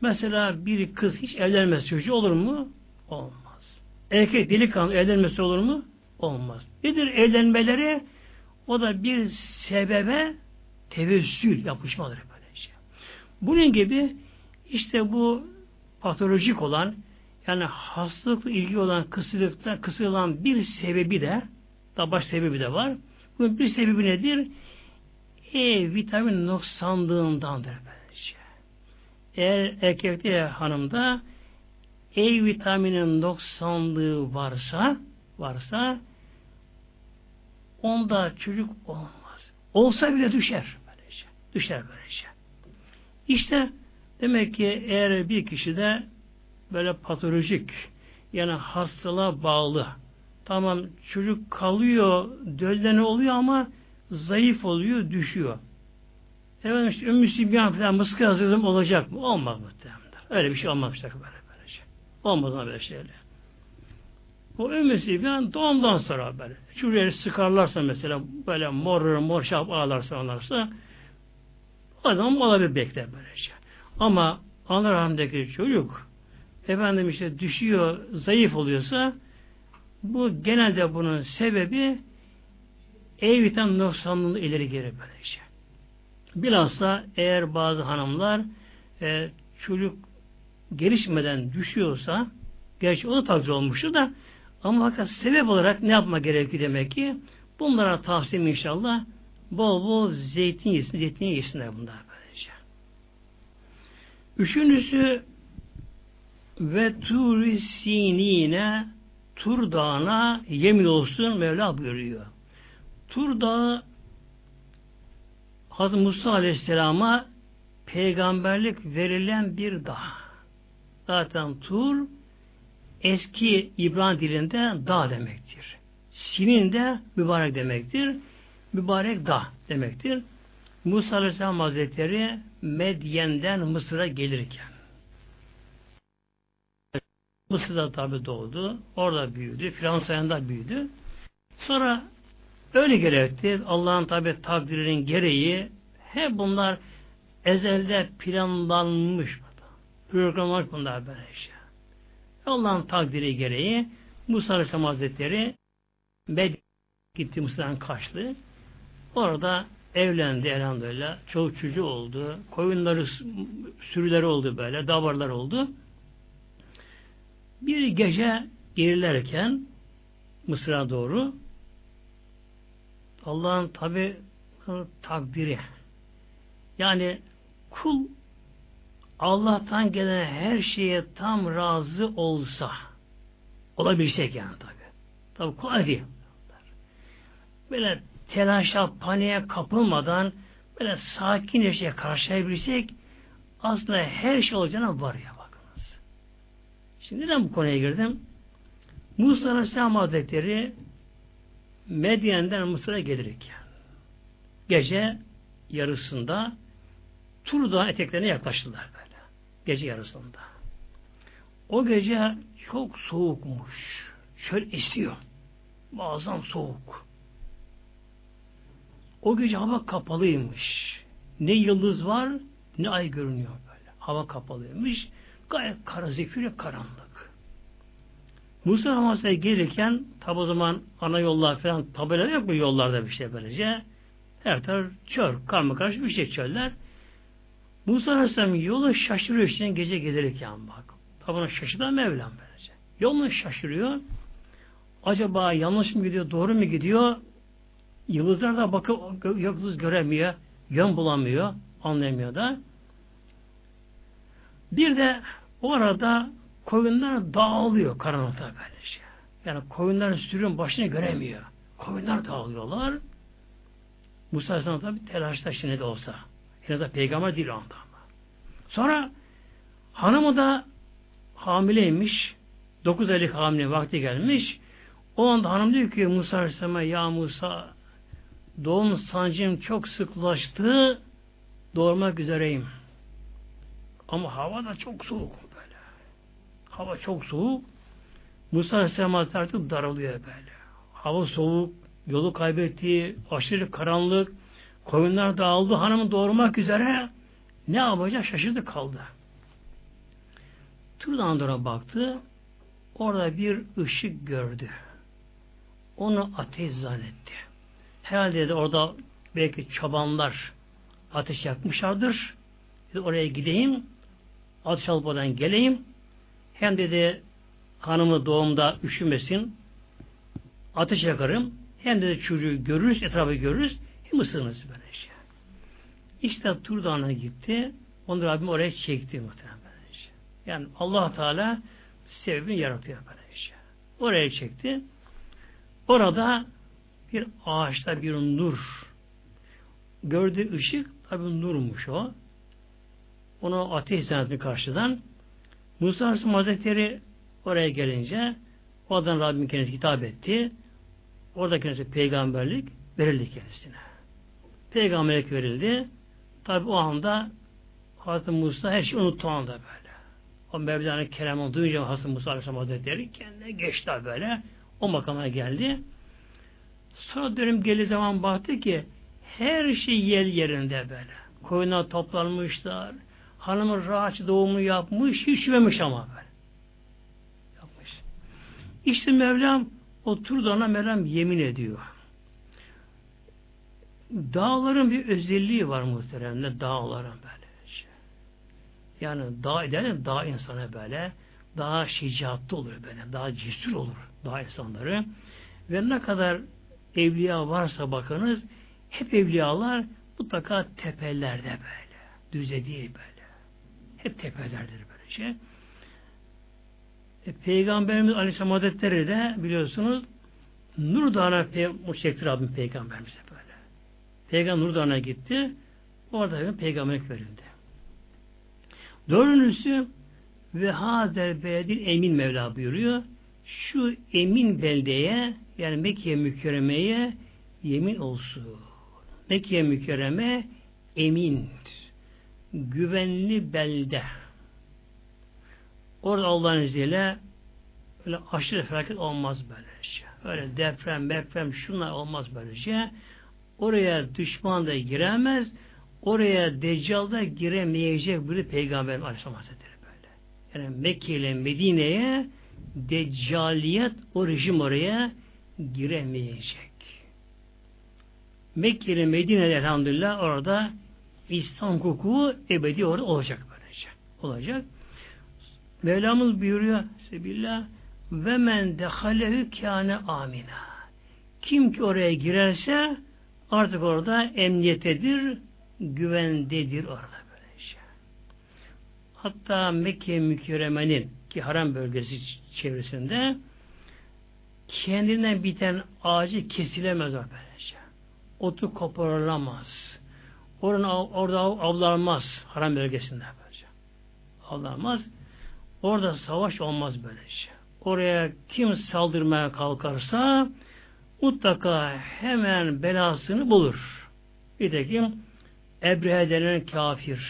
Mesela bir kız hiç evlenmez çocuğu olur mu? Olmaz. Erkek delikanlı evlenmesi olur mu? Olmaz. Nedir evlenmeleri? O da bir sebebe tevessül yapışmadır. Bunun gibi işte bu patolojik olan yani hastalıkla ilgili olan kısırlıkta kısırılan bir sebebi de daha baş sebebi de var. Bunun bir sebebi nedir? E vitamin noksanlığındandır bence. Eğer erkekte hanımda E vitaminin noksanlığı varsa varsa onda çocuk olmaz. Olsa bile düşer böylece. Düşer böylece. İşte demek ki eğer bir kişide böyle patolojik yani hastalığa bağlı tamam çocuk kalıyor dölden oluyor ama zayıf oluyor düşüyor. Efendim işte Ümmü Sibyan falan mıskı hazırladım olacak mı? Olmaz muhtemelen. Öyle bir şey olmamıştır böyle böylece. Şey. Olmaz böyle şeyler. O Ümmü Sibyan doğumdan sonra böyle. Çocuğu sıkarlarsa mesela böyle mor mor şap ağlarsa onlarsa o zaman olabilir bekler böylece. Ama ana rahmindeki çocuk efendim işte düşüyor, zayıf oluyorsa bu genelde bunun sebebi E vitamin noksanlığında ileri geri böylece. Bilhassa eğer bazı hanımlar e, çocuk gelişmeden düşüyorsa gerçi o da takdir olmuştur da ama fakat sebep olarak ne yapma gerekiyor demek ki bunlara tavsiyem inşallah bol bol zeytin yesin, zeytin yesinler bunlar böylece. Üçüncüsü ve turi sinine Tur Dağı'na yemin olsun Mevla buyuruyor. Tur Dağı Hazreti Musa Aleyhisselam'a peygamberlik verilen bir dağ. Zaten Tur eski İbrahim dilinde dağ demektir. Sinin de mübarek demektir mübarek dağ demektir. Musa Aleyhisselam Hazretleri Medyen'den Mısır'a gelirken Mısır'da tabi doğdu. Orada büyüdü. Firavun sayında büyüdü. Sonra öyle gerekti. Allah'ın tabi takdirinin gereği hep bunlar ezelde planlanmış. Programlanmış bunlar böyle şey. Allah'ın takdiri gereği Musa Aleyhisselam Hazretleri Med gitti Mısır'dan kaçtı. Orada evlendi elhamdülillah. Çoluk çocuğu oldu. Koyunları, sürüleri oldu böyle. Davarlar oldu. Bir gece gerilerken Mısır'a doğru Allah'ın tabi takdiri yani kul Allah'tan gelen her şeye tam razı olsa olabilecek yani tabi. Tabi kolay değil. Böyle telaşa, paniğe kapılmadan böyle sakin yaşaya karşılayabilsek aslında her şey olacağına var ya bakınız. Şimdi neden bu konuya girdim? Musa Aleyhisselam Hazretleri Medyen'den Mısır'a gelirken gece yarısında Tur eteklerine yaklaştılar böyle. Gece yarısında. O gece çok soğukmuş. Çöl esiyor. Muazzam soğuk. O gece hava kapalıymış. Ne yıldız var ne ay görünüyor böyle. Hava kapalıymış. Gayet kara zifiri karanlık. Musa Aleyhisselam gelirken tabi o zaman ana yollar falan tabela yok mu yollarda bir şey böylece. Her taraf çöl, karma karşı bir şey çöller. Musa Aleyhisselam yolu şaşırıyor işte gece gelirken bak. Tabi ona şaşırdan Mevlam böylece. Yolunu şaşırıyor. Acaba yanlış mı gidiyor, doğru mu gidiyor? Yıldızlar da bakıp yıldız göremiyor, yön bulamıyor, anlayamıyor da. Bir de o arada koyunlar dağılıyor karanlıkta böylece. Yani koyunların sürün başını göremiyor. Koyunlar dağılıyorlar. Musa Aleyhisselam tabi telaşta şimdi de olsa. Yine de peygamber değil o anda ama. Sonra hanımı da hamileymiş. Dokuz aylık hamile vakti gelmiş. O anda hanım diyor ki Musa Aleyhisselam'a ya Musa doğum sancım çok sıklaştı doğurmak üzereyim. Ama hava da çok soğuk böyle. Hava çok soğuk. Musa Aleyhisselam artık daralıyor böyle. Hava soğuk, yolu kaybetti, aşırı karanlık, koyunlar dağıldı, hanımı doğurmak üzere ne yapacak şaşırdı kaldı. Sonra baktı, orada bir ışık gördü. Onu ateş zannetti. Herhalde de orada belki çobanlar ateş yakmışlardır. Dedi, oraya gideyim, ateş alıp oradan geleyim. Hem dedi hanımı doğumda üşümesin, ateş yakarım. Hem de çocuğu görürüz, etrafı görürüz. Hem ısınırız böyle şey. İşte Tur Dağı'na gitti. Onu Rabbim oraya çekti muhtemelen böyle şey. Yani allah Teala sebebini yaratıyor böyle şey. Oraya çekti. Orada bir ağaçta bir nur. Gördüğü ışık tabi nurmuş o. Onu ateş zannetmiş karşıdan. Musa Aleyhisselam Hazretleri oraya gelince o adam Rabbim kendisi hitap etti. Orada kendisi peygamberlik verildi kendisine. Peygamberlik verildi. Tabi o anda Hazreti Musa her şeyi unuttu anda böyle. O Mevla'nın kelamını duyunca Hazreti Musa Aleyhisselam Hazretleri kendine geçti böyle. O makama geldi. Sonra dönüm geldiği zaman baktı ki her şey yer yerinde böyle. Koyuna toplanmışlar. Hanımın rahat doğumu yapmış. Hiç yememiş ama böyle. Yapmış. İşte Mevlam o Turdan'a Mevlam yemin ediyor. Dağların bir özelliği var muhteremde. Dağların böyle. Yani dağ edelim dağ insanı böyle daha şicaatlı olur böyle. Daha cesur olur dağ insanları. Ve ne kadar evliya varsa bakınız hep evliyalar mutlaka tepelerde böyle. Düze değil böyle. Hep tepelerdir böylece. E, Peygamberimiz Aleyhisselam Hazretleri de biliyorsunuz Nur Dağı'na çekti Rabbim Peygamberimize böyle. Peygamber Nur Dağı'na gitti. Orada peygamberlik verildi. Dördüncüsü ve hazel beledin emin Mevla buyuruyor. Şu emin beldeye yani Mekke mükerremeye yemin olsun. Mekke mükerreme emin güvenli belde. Orada Allah'ın izniyle öyle aşırı felaket olmaz böylece. Öyle deprem, deprem şunlar olmaz böylece. Oraya düşman da giremez. Oraya Deccal da giremeyecek bir peygamber Aleyhisselam Hazretleri böyle. Yani Mekke ile Medine'ye Deccaliyet o rejim oraya giremeyecek. Mekke ile Medine'de elhamdülillah orada İslam hukuku ebedi orada olacak böylece. Olacak. Mevlamız buyuruyor Sebillah ve men dehalehu kâne amina. Kim ki oraya girerse artık orada emniyetedir, güvendedir orada böylece. Hatta Mekke mükerremenin ki haram bölgesi çevresinde kendinden biten ağacı kesilemez böylece. Otu koparılamaz. Orada, orada avlanmaz haram bölgesinde böylece. Avlanmaz. Orada savaş olmaz böylece. Oraya kim saldırmaya kalkarsa mutlaka hemen belasını bulur. Bir de kim? Ebrehe denen kafir.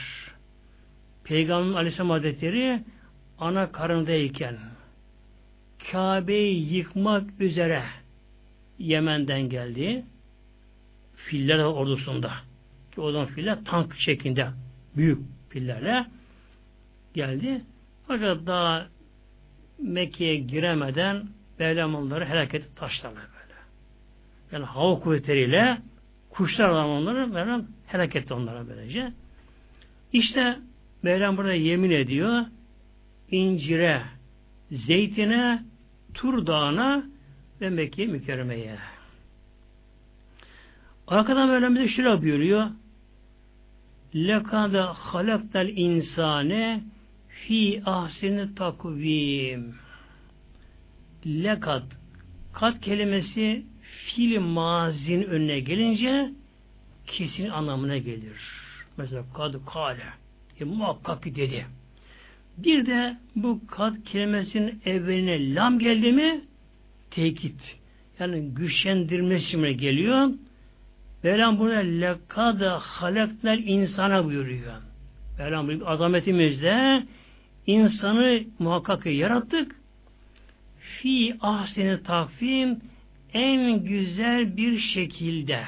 Peygamber Aleyhisselam Hazretleri ana karındayken Kabe'yi yıkmak üzere Yemen'den geldi. Filler ordusunda. Ki o zaman filler tank şeklinde büyük fillerle geldi. Fakat daha Mekke'ye giremeden Mevlam onları helak etti taşlarla böyle. Yani hava kuvvetleriyle kuşlar onları Mevlam helak etti onlara böylece. İşte Mevlam burada yemin ediyor incire, zeytine, tur dağına ve Mekke mükerremeye. Arkadan Mevlam bize şöyle buyuruyor. Lekada halaktal insane fi ahsini takvim. Lekad kat kelimesi fiil mazin önüne gelince kesin anlamına gelir. Mesela kad kale e, muhakkak ki dedi. Bir de bu kad kelimesinin evveline lam geldi mi tekit. Yani güçlendirmesi için geliyor. Mevlam burada lekada halaknel insana buyuruyor. Mevlam azametimizde insanı muhakkak yarattık. Fi ahseni takvim en güzel bir şekilde.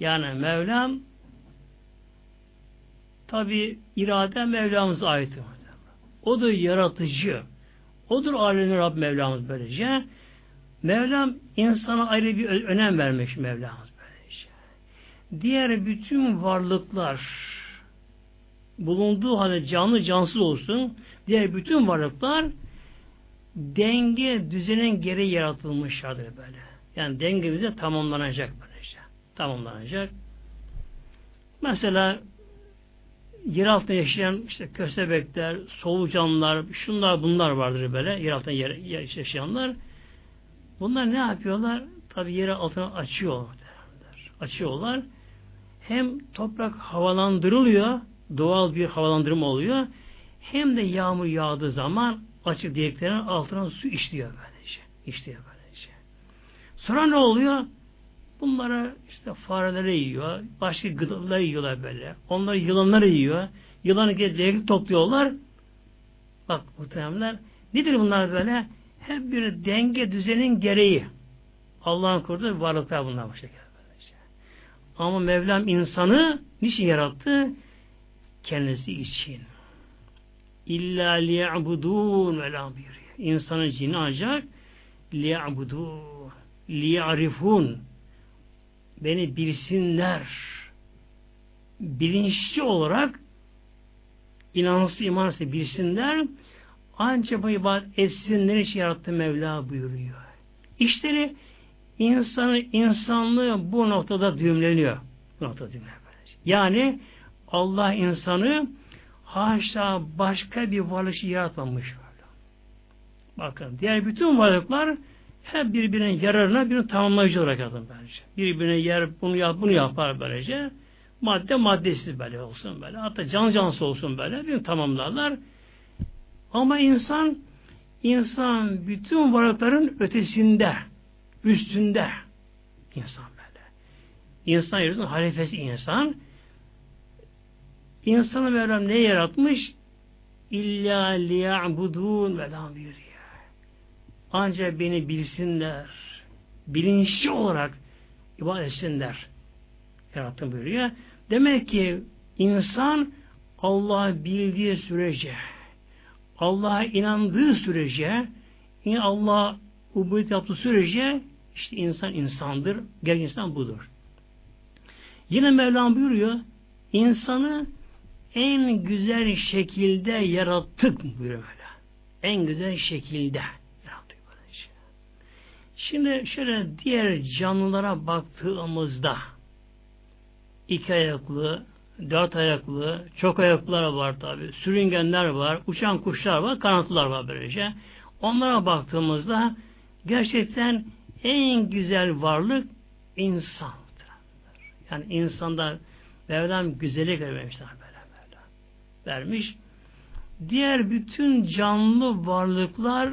Yani Mevlam tabi irade Mevlamıza ait. Odur yaratıcı. Odur alemin Rab Mevlamız böylece. Mevlam insana ayrı bir önem vermiş Mevlamız böylece. Diğer bütün varlıklar bulunduğu halde canlı cansız olsun diğer bütün varlıklar denge düzenin gereği yaratılmışlardır böyle. Yani dengemize tamamlanacak böylece. Tamamlanacak. Mesela yer altında yaşayan işte köstebekler, solucanlar, şunlar bunlar vardır böyle yer altında yer, yer, yaşayanlar. Bunlar ne yapıyorlar? Tabi yere altına açıyor. Açıyorlar. Hem toprak havalandırılıyor, doğal bir havalandırma oluyor. Hem de yağmur yağdığı zaman açık deliklerin altına su işliyor böylece. İşliyor böylece. Sonra ne oluyor? Bunlara işte fareleri yiyor, başka gıdaları yiyorlar böyle. Onları yılanları yiyor. Yılanı gelip topluyorlar. Bak muhtemelenler. Nedir bunlar böyle? Hep bir denge düzenin gereği. Allah'ın kurduğu varlıklar bunlar bu şekilde. Ama Mevlam insanı niçin yarattı? Kendisi için. İlla liya'budun vela buyuruyor. İnsanın cini ancak liya'budun liya'rifun beni bilsinler bilinçli olarak inansız imansız bilsinler ancak bu ibadet etsinler için yarattı Mevla buyuruyor. İşte insanı, insanlığı bu noktada düğümleniyor. Bu noktada düğümleniyor. Yani Allah insanı haşa başka bir varlık yaratmamış. Bakın diğer bütün varlıklar hep birbirinin yararına birini tamamlayıcı olarak yaratın bence. Birbirine yer bunu yap bunu yapar böylece. Madde maddesiz böyle olsun böyle. Hatta can cansız olsun böyle. Bir tamamlarlar. Ama insan insan bütün varlıkların ötesinde üstünde insan böyle. İnsan yarısının halifesi insan. İnsanı Mevlam ne yaratmış? İlla liya'budun velam buyuruyor. Ancak beni bilsinler. Bilinçli olarak ibadet etsinler. Yarattım buyuruyor. Demek ki insan Allah'ı bildiği sürece, Allah'a inandığı sürece, yine Allah ubudiyet yaptığı sürece işte insan insandır. Gerçek insan budur. Yine Mevlam buyuruyor insanı en güzel şekilde yarattık buyuruyor. En güzel şekilde. Şimdi şöyle diğer canlılara baktığımızda iki ayaklı, dört ayaklı, çok ayaklılar var tabi, sürüngenler var, uçan kuşlar var, kanatlılar var böylece. Onlara baktığımızda gerçekten en güzel varlık insandır. Yani insanda Mevlam güzellik vermişler böyle böyle. Vermiş. Diğer bütün canlı varlıklar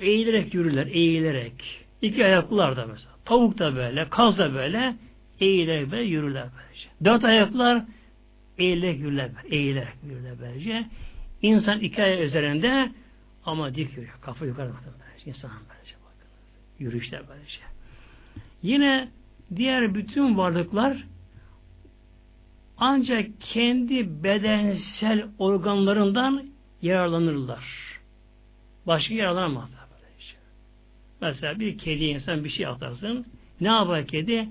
eğilerek yürürler, eğilerek. İki ayaklılar da mesela. Tavuk da böyle, kaz da böyle eğilerek böyle yürürler böylece. Dört ayaklılar eğilerek yürürler, eğilerek yürürler böylece. İnsan iki ayak üzerinde ama dik yürüyor. Kafa yukarı bakıyor böylece. İnsan böylece bakın. Yürüyüşler böylece. Yine diğer bütün varlıklar ancak kendi bedensel organlarından yararlanırlar. Başka yararlanamazlar. Mesela bir kedi insan bir şey atarsın. Ne yapar kedi?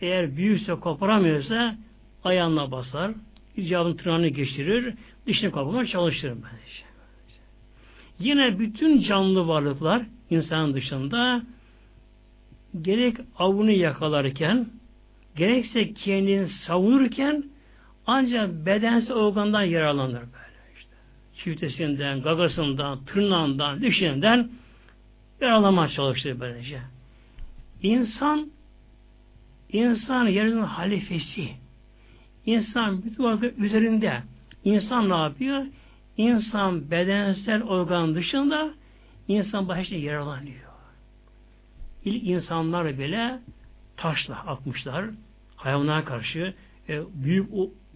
Eğer büyükse koparamıyorsa ayağına basar. icabın tırnağını geçirir. Dişini koparmaya çalışır. Yine bütün canlı varlıklar insanın dışında gerek avını yakalarken gerekse kendini savunurken ancak bedensel organdan yararlanır böyle işte. Çiftesinden, gagasından, tırnağından, dişinden yararlanmaya çalışır böylece. İnsan insan yerinin halifesi. İnsan bütün varlık üzerinde. İnsan ne yapıyor? İnsan bedensel organ dışında insan başta yaralanıyor. İlk insanlar bile taşla atmışlar. Hayvanlara karşı e, büyük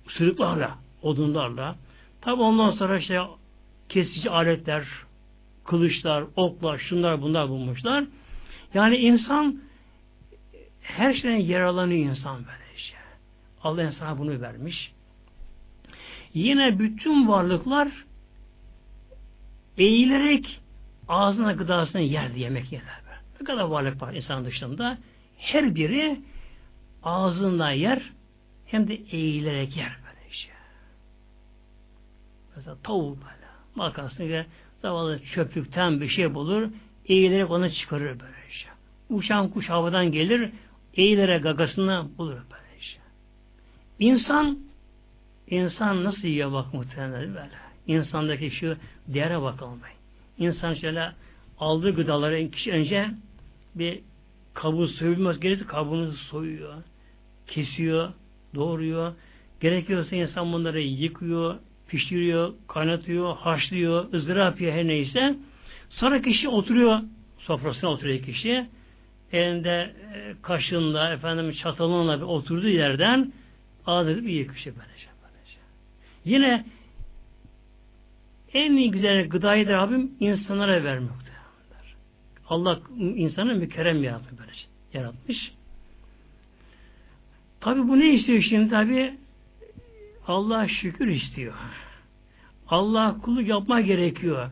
sırıklarla, odunlarla. Tabi ondan sonra işte kesici aletler, kılıçlar, oklar, şunlar bunlar bulmuşlar. Yani insan her şeyden yaralanıyor insan böylece. Allah insana bunu vermiş. Yine bütün varlıklar eğilerek ağzına gıdasını yerdi, yemek yerler. Ne kadar varlık var insan dışında. Her biri ağzında yer hem de eğilerek yer böyle işte. Mesela tavuk böyle. Bakarsın ki zavallı çöplükten bir şey bulur, eğilerek onu çıkarır böyle işte. Uçan kuş havadan gelir, eğilerek gagasını bulur böyle işte. İnsan insan nasıl yiyor bak muhtemelen böyle. İnsandaki şu değere bakalım. İnsan şöyle aldığı gıdaları kişi önce bir kabuğu soyulmaz gerekirse kabuğunu soyuyor, kesiyor, doğruyor. Gerekiyorsa insan bunları yıkıyor, pişiriyor, kaynatıyor, haşlıyor, ızgara yapıyor her neyse. Sonra kişi oturuyor, sofrasına oturuyor kişi. Elinde e, kaşığında, efendim çatalınla bir oturduğu yerden ağzı edip yiyor kişi böylece, böylece. Yine en güzel gıdayı da Rabbim insanlara vermek. Allah insanı mükerrem yaratmış. Böyle yaratmış. Tabi bu ne istiyor şimdi? Tabi Allah şükür istiyor. Allah kulluk yapma gerekiyor.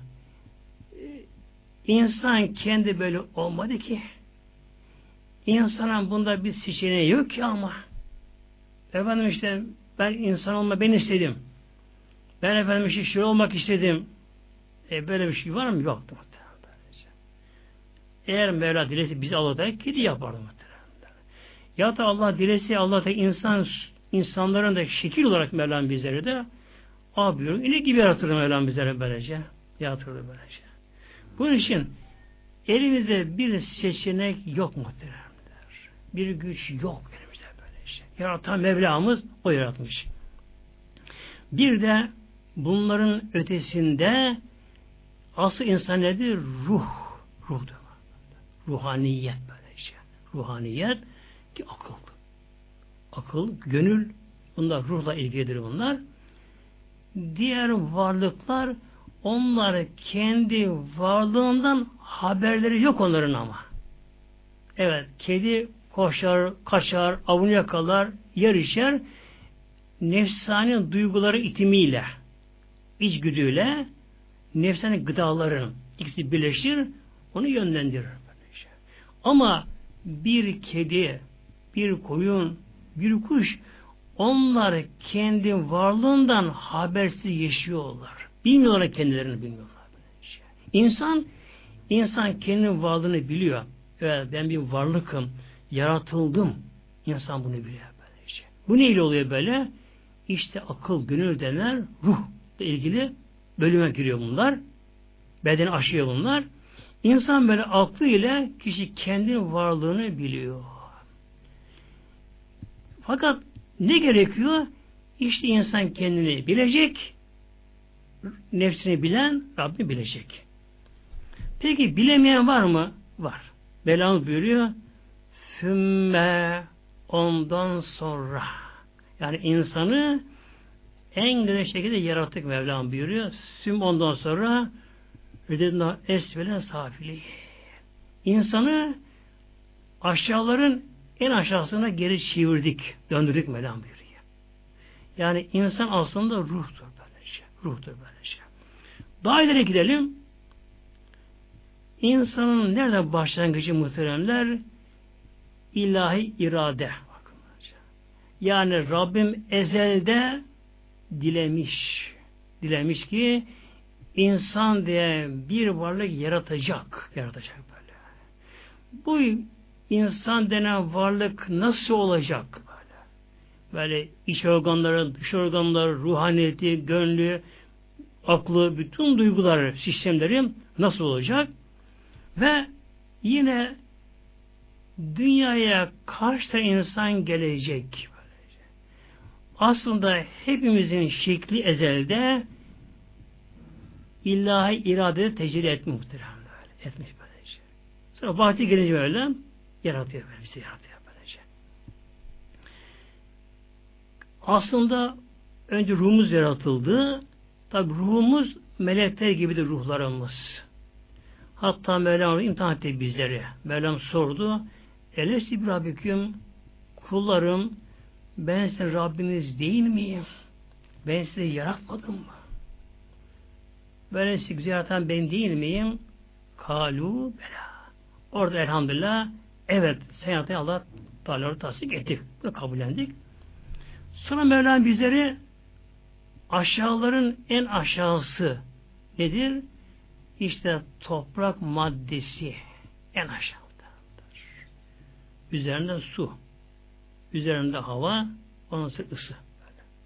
İnsan kendi böyle olmadı ki. İnsanın bunda bir seçeneği yok ki ama. Efendim işte ben insan olma ben istedim. Ben efendim işte şöyle olmak istedim. E böyle bir şey var mı? Yoktu. Eğer Mevla dilese bizi Allah'ta kedi muhtemelen. Ya da Allah dilese Allah'ta insan insanların da şekil olarak Mevlam bizleri de a buyuruyor. Gibi yaratır Mevlam bizleri böylece. Yaratırdı böylece. Bunun için elimizde bir seçenek yok muhtemelen. Bir güç yok elimizde böylece. Yaratan Mevlamız o yaratmış. Bir de bunların ötesinde asıl insan nedir? Ruh. Ruhdur. Ruhaniyet böyle şey. Ruhaniyet ki akıl. Akıl, gönül bunlar ruhla ilgilidir bunlar. Diğer varlıklar onlar kendi varlığından haberleri yok onların ama. Evet, kedi koşar, kaçar, avını yakalar, yer içer. nefsani duyguları itimiyle, içgüdüyle nefsani gıdaların ikisi birleşir, onu yönlendirir. Ama bir kedi, bir koyun, bir kuş onlar kendi varlığından habersiz yaşıyorlar. Bilmiyorlar kendilerini bilmiyorlar. İnsan insan kendi varlığını biliyor. Evet ben bir varlıkım, yaratıldım. İnsan bunu biliyor böylece. Bu neyle oluyor böyle? İşte akıl, gönül denen ruh ile ilgili bölüme giriyor bunlar. Bedeni aşıyor bunlar. İnsan böyle aklı ile kişi kendi varlığını biliyor. Fakat ne gerekiyor? İşte insan kendini bilecek, nefsini bilen Rabbini bilecek. Peki bilemeyen var mı? Var. Belamız buyuruyor. Sümme ondan sonra. Yani insanı en güzel şekilde yarattık Mevlam buyuruyor. Süm ondan sonra Ödedna esvelen safili. İnsanı aşağıların en aşağısına geri çevirdik. Döndürdük Mevlam buyuruyor. Yani insan aslında ruhtur böylece. Ruhtur böylece. Daha ileri gidelim. İnsanın nerede başlangıcı muhteremler? İlahi irade. Yani Rabbim ezelde dilemiş. Dilemiş ki insan diye bir varlık yaratacak. Yaratacak böyle. Bu insan denen varlık nasıl olacak böyle? Böyle iç organları, dış organları, ruhaniyeti, gönlü, aklı, bütün duyguları, sistemleri nasıl olacak? Ve yine dünyaya tane insan gelecek? Aslında hepimizin şekli ezelde ilahi irade tecelli etmiş muhterem böyle. Etmiş böylece. Sonra vakti gelince böyle yaratıyor böyle bizi yaratıyor böylece. Aslında önce ruhumuz yaratıldı. Tabi ruhumuz melekler gibidir ruhlarımız. Hatta Mevlam imtihan etti bizleri. Mevlam sordu. Elesi bir Rabbiküm kullarım ben sizin Rabbiniz değil miyim? Ben sizi yaratmadım mı? Böyle sizi yaratan ben değil miyim? Kalu bela. Orada elhamdülillah evet sen yaratan Allah Teala'yı tasdik ettik. Ve kabullendik. Sonra Mevlam bizleri aşağıların en aşağısı nedir? İşte toprak maddesi en aşağıdadır. Üzerinde su. Üzerinde hava, onun sonra ısı.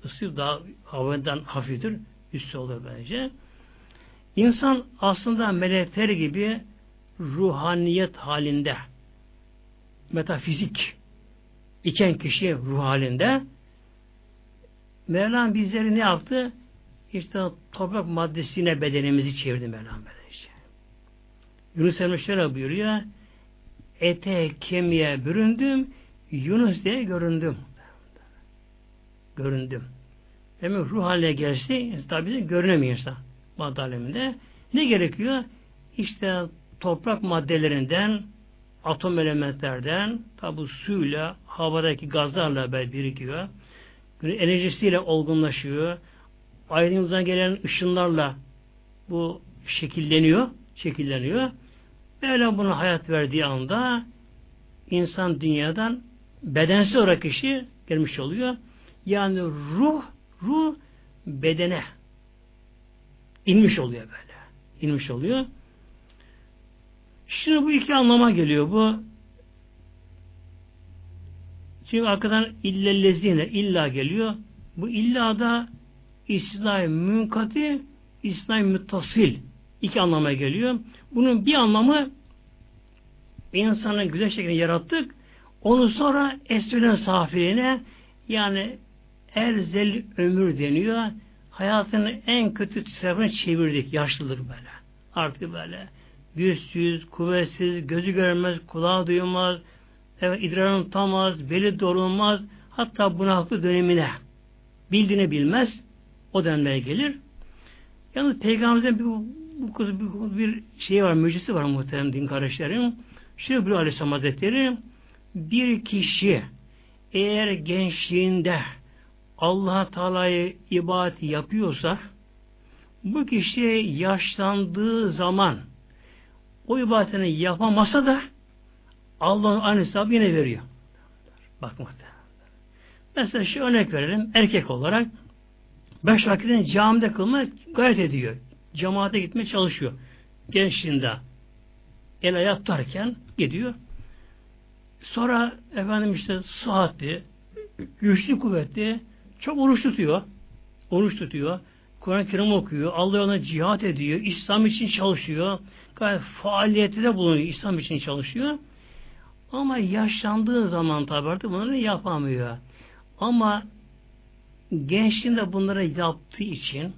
Isı daha havadan hafiftir. Üstü olur bence. İnsan aslında melekler gibi ruhaniyet halinde metafizik iken kişi ruh halinde Mevlam bizleri ne yaptı? İşte toprak maddesine bedenimizi çevirdi Mevlam böylece. Yunus Emre şöyle buyuruyor ete kemiğe büründüm Yunus diye göründüm. Göründüm. Demek ruh haline gelsi tabi de görünemiyor insan madde aleminde. Ne gerekiyor? İşte toprak maddelerinden, atom elementlerden, tabi suyla, havadaki gazlarla birikiyor. Enerjisiyle olgunlaşıyor. Aydınımızdan gelen ışınlarla bu şekilleniyor, şekilleniyor. Böyle buna hayat verdiği anda insan dünyadan bedensiz olarak kişi gelmiş oluyor. Yani ruh, ruh bedene inmiş oluyor böyle. İnmiş oluyor. Şimdi bu iki anlama geliyor bu. Çünkü arkadan illellezine illa geliyor. Bu illa da İslam münkati, İslam müttasil iki anlama geliyor. Bunun bir anlamı insanı güzel şekilde yarattık. Onu sonra esvelen safiliğine yani erzel ömür deniyor. Hayatının en kötü tarafını çevirdik. Yaşlılık böyle. Artık böyle güçsüz, kuvvetsiz, gözü görmez, kulağı duyulmaz, evet, idrarını tutamaz, beli doğrulmaz, hatta bunaltı dönemine bildiğini bilmez, o dönemlere gelir. Yalnız Peygamberimizin bir, bu, bu, bir şey var, müjdesi var muhterem din kardeşlerim. Şöyle bir Aleyhisselam Hazretleri bir kişi eğer gençliğinde Allah Teala'yı ibadet yapıyorsa bu kişi yaşlandığı zaman o ibadetini yapamasa da Allah'ın aynı hesabı yine veriyor. Bak muhtemelen. Mesela şu örnek verelim. Erkek olarak beş vakitin camide kılmak gayret ediyor. Cemaate gitmeye çalışıyor. Gençliğinde el ayak tutarken gidiyor. Sonra efendim işte sıhhatli, güçlü kuvvetli, çok oruç tutuyor. Oruç tutuyor. Kur'an-ı Kerim okuyor. Allah yolunda cihat ediyor. İslam için çalışıyor. Gayet faaliyette de bulunuyor. İslam için çalışıyor. Ama yaşlandığı zaman tabi artık bunları yapamıyor. Ama gençliğinde bunları yaptığı için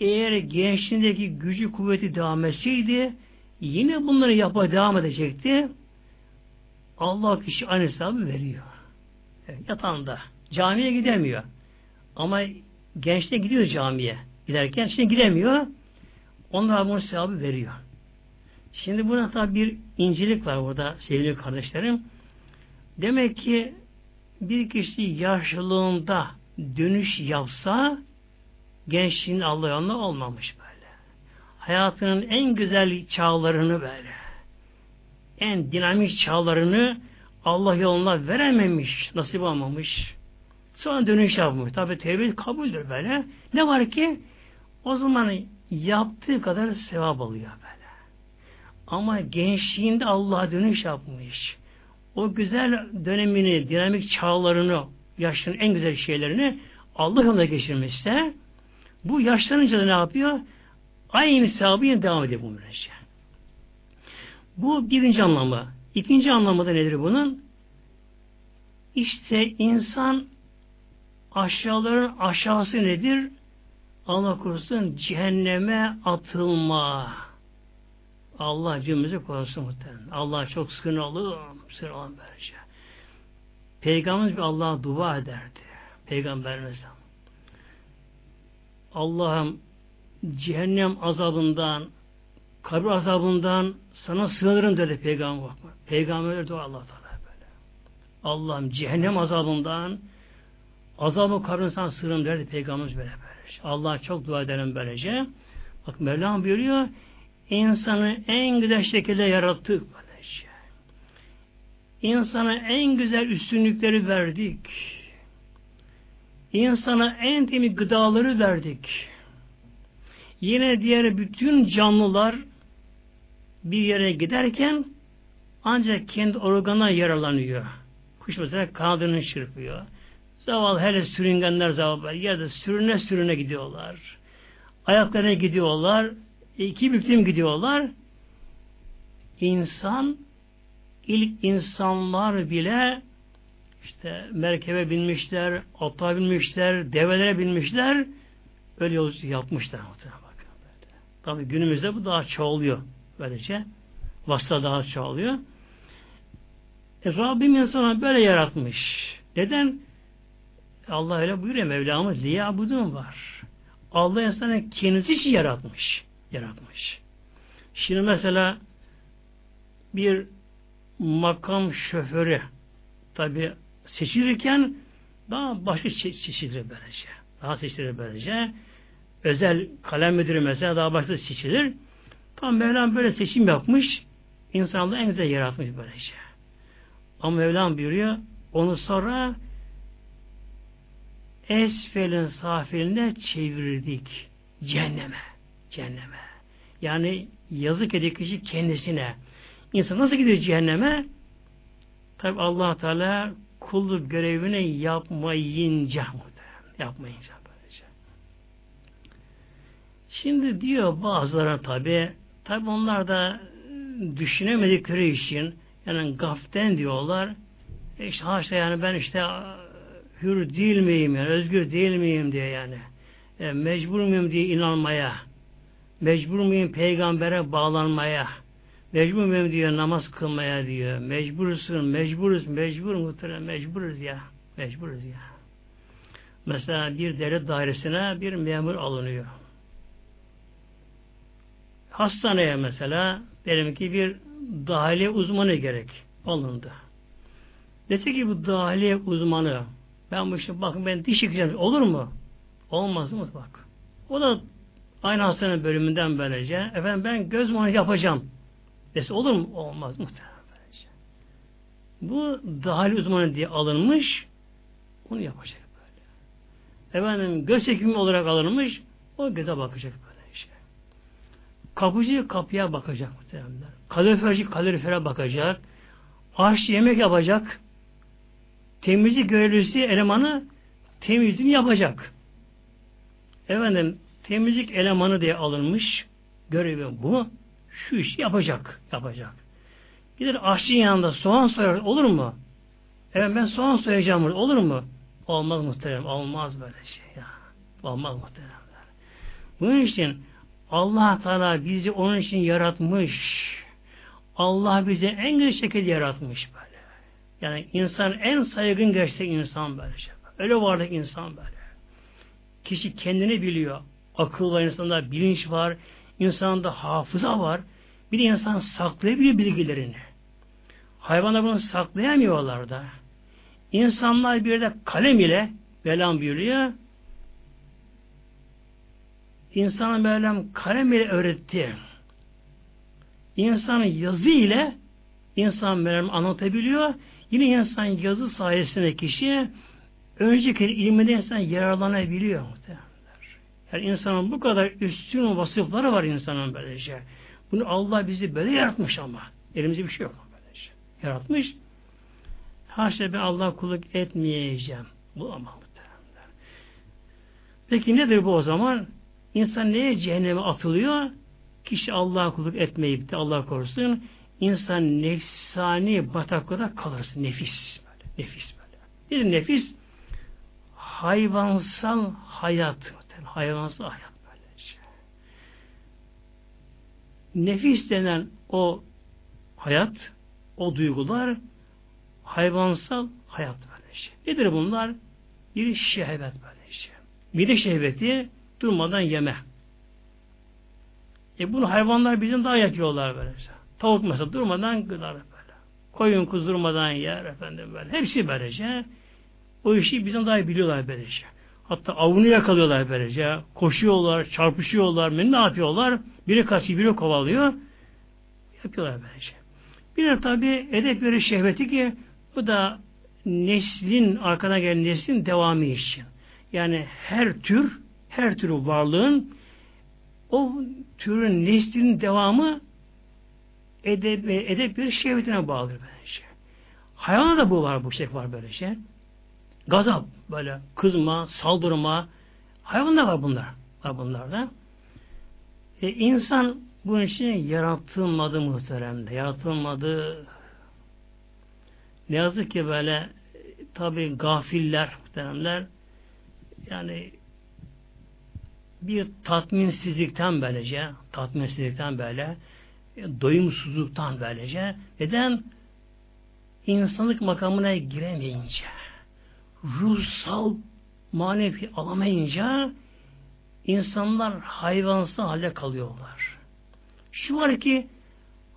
eğer gençliğindeki gücü kuvveti devam etseydi yine bunları yapmaya devam edecekti. Allah kişi aynı hesabı veriyor. Yatağında. Camiye gidemiyor. Ama gençliğe gidiyor camiye. Giderken şimdi gidemiyor. Onlar bunun sevabı veriyor. Şimdi buna tabi bir incelik var burada sevgili kardeşlerim. Demek ki bir kişi yaşlılığında dönüş yapsa gençliğin Allah yolunda olmamış böyle. Hayatının en güzel çağlarını böyle en dinamik çağlarını Allah yoluna verememiş, nasip olmamış. Sonra dönüş yapmış. Tabi tevhid kabuldür böyle. Ne var ki o zaman yaptığı kadar sevap alıyor böyle. Ama gençliğinde Allah'a dönüş yapmış. O güzel dönemini, dinamik çağlarını, yaşların en güzel şeylerini Allah yoluna geçirmişse bu yaşlanınca da ne yapıyor? Aynı sevabı yine devam ediyor bu böylece. Bu birinci anlamı. İkinci anlamı da nedir bunun? İşte insan aşağıların aşağısı nedir? Allah korusun cehenneme atılma. Allah cümlemizi korusun muhtemelen. Allah çok sınırlı, sınırlı böylece. Peygamberimiz Allah'a dua ederdi. Peygamberimiz. Allah'ım cehennem azabından, kabir azabından sana sığınırım dedi peygamber. Peygamber dua Allah Teala. Allah'ım cehennem azabından azabı kabrinden sana sığınırım derdi peygamberimiz böyle böyle. Allah çok dua ederim böylece. Bak Mevlam buyuruyor insanı en güzel şekilde yarattık böylece. İnsana en güzel üstünlükleri verdik. İnsana en temiz gıdaları verdik. Yine diğer bütün canlılar bir yere giderken ancak kendi organa yaralanıyor. Kuş mesela kanadını çırpıyor. Zavallı hele sürüngenler zavallı yerde sürüne sürüne gidiyorlar. Ayaklarına gidiyorlar. iki büktüm gidiyorlar. İnsan ilk insanlar bile işte merkebe binmişler, ata binmişler, develere binmişler, öyle yolculuk yapmışlar. Tabi günümüzde bu daha çoğalıyor. Böylece vasıta daha çoğalıyor. E, Rabbim insana böyle yaratmış. Neden? Allah öyle buyuruyor Mevlamız liyabudun var. Allah insanı kendisi için yaratmış. Yaratmış. Şimdi mesela bir makam şoförü tabi seçilirken daha başka seçilir böylece. Daha seçilir böylece. Özel kalem müdürü mesela daha başka seçilir. Tam Mevlam böyle seçim yapmış. İnsanlığı en güzel yaratmış böylece. Ama Mevlam buyuruyor onu sonra esfelin safiline çevirdik. Cehenneme. Cehenneme. Yani yazık ediyor kişi kendisine. İnsan nasıl gidiyor cehenneme? Tabi allah Teala kulluk görevini yapmayınca yapmayınca böylece. Şimdi diyor bazıları tabi Tabi onlar da düşünemedikleri için yani gaften diyorlar. E işte haşa yani ben işte hür değil miyim yani özgür değil miyim diye yani. E, mecbur muyum diye inanmaya. Mecbur muyum peygambere bağlanmaya. Mecbur muyum diyor namaz kılmaya diyor. Mecbursun, mecburuz, mecbur muhtemelen mecburuz ya. Mecburuz ya. Mesela bir devlet dairesine bir memur alınıyor hastaneye mesela diyelim ki bir dahiliye uzmanı gerek alındı. Dese ki bu dahiliye uzmanı Ben bu işte bakın ben diş yıkayacağım. Olur mu? Olmaz mı? Bak. O da aynı hastane bölümünden böylece. Efendim ben göz muayene yapacağım. Dese olur mu? Olmaz muhtemelen böylece. Bu dahil uzmanı diye alınmış. Onu yapacak böyle. Efendim göz hekimi olarak alınmış. O göze bakacak böyle işte. Kapıcı kapıya bakacak muhtemelen. Kaloriferci kalorifere bakacak. Aşçı yemek yapacak. Temizlik görevlisi elemanı temizliğini yapacak. Efendim temizlik elemanı diye alınmış görevi bu. Şu işi yapacak. Yapacak. Gider aşçının yanında soğan soyar olur mu? Evet ben soğan soyacağım olur mu? Olmaz muhterem. Olmaz böyle şey ya. Olmaz muhteremler. Bunun için allah Teala bizi onun için yaratmış. Allah bizi en güzel şekilde yaratmış böyle. Yani insan en saygın gerçek insan böyle şey. Öyle varlık insan böyle. Kişi kendini biliyor. Akıl var insanda, bilinç var. insanda hafıza var. Bir insan saklayabiliyor bilgilerini. Hayvanlar bunu saklayamıyorlar da. İnsanlar bir de kalem ile Mevlam buyuruyor. İnsana Mevlam kalem ile öğretti. İnsanın yazı ile insan Mevlam anlatabiliyor. Yine insan yazı sayesinde kişi önceki ilminde insan yararlanabiliyor. Yani insanın bu kadar üstün vasıfları var insanın böylece. Bunu Allah bizi böyle yaratmış ama. Elimizde bir şey yok böylece. Yaratmış. Haşa ben Allah kulluk etmeyeceğim. Bu ama muhteremler. Peki nedir bu o zaman? İnsan neye cehenneme atılıyor? Kişi Allah'a kulluk etmeyip de Allah korusun insan nefsani bataklığa kalırsın. Nefis böyle. Nefis böyle. Bir nefis hayvansal hayat. Hayvansal hayat böyle şey. Nefis denen o hayat, o duygular hayvansal hayat böyle şey. Nedir bunlar? Bir şehvet böyle şey. Bir de şehveti durmadan yeme. E bunu hayvanlar bizim daha yapıyorlar böyle. Tavuk mesela durmadan gıdar böyle. Koyun kuz durmadan yer efendim böyle. Hepsi böylece. O işi bizim daha iyi biliyorlar böylece. Hatta avını yakalıyorlar böylece. Koşuyorlar, çarpışıyorlar, ne yapıyorlar? Biri kaçıyor, biri kovalıyor. Yapıyorlar böylece. Bir de tabi edep verir şehveti ki bu da neslin, arkana gelen neslin devamı için. Yani her tür, her tür varlığın o türün neslinin devamı edep, edep bir şehvetine bağlıdır böylece. Hayvana da bu var, bu şey var böyle şey. Gazap, böyle kızma, saldırma, hayvanlar var bunlar. Var bunlarda. E, insan bunun için yaratılmadı muhteremde. Yaratılmadı. Ne yazık ki böyle tabi gafiller muhteremler yani bir tatminsizlikten böylece tatminsizlikten böyle doyumsuzluktan böylece neden insanlık makamına giremeyince ruhsal manevi alamayınca insanlar hayvansal hale kalıyorlar. Şu var ki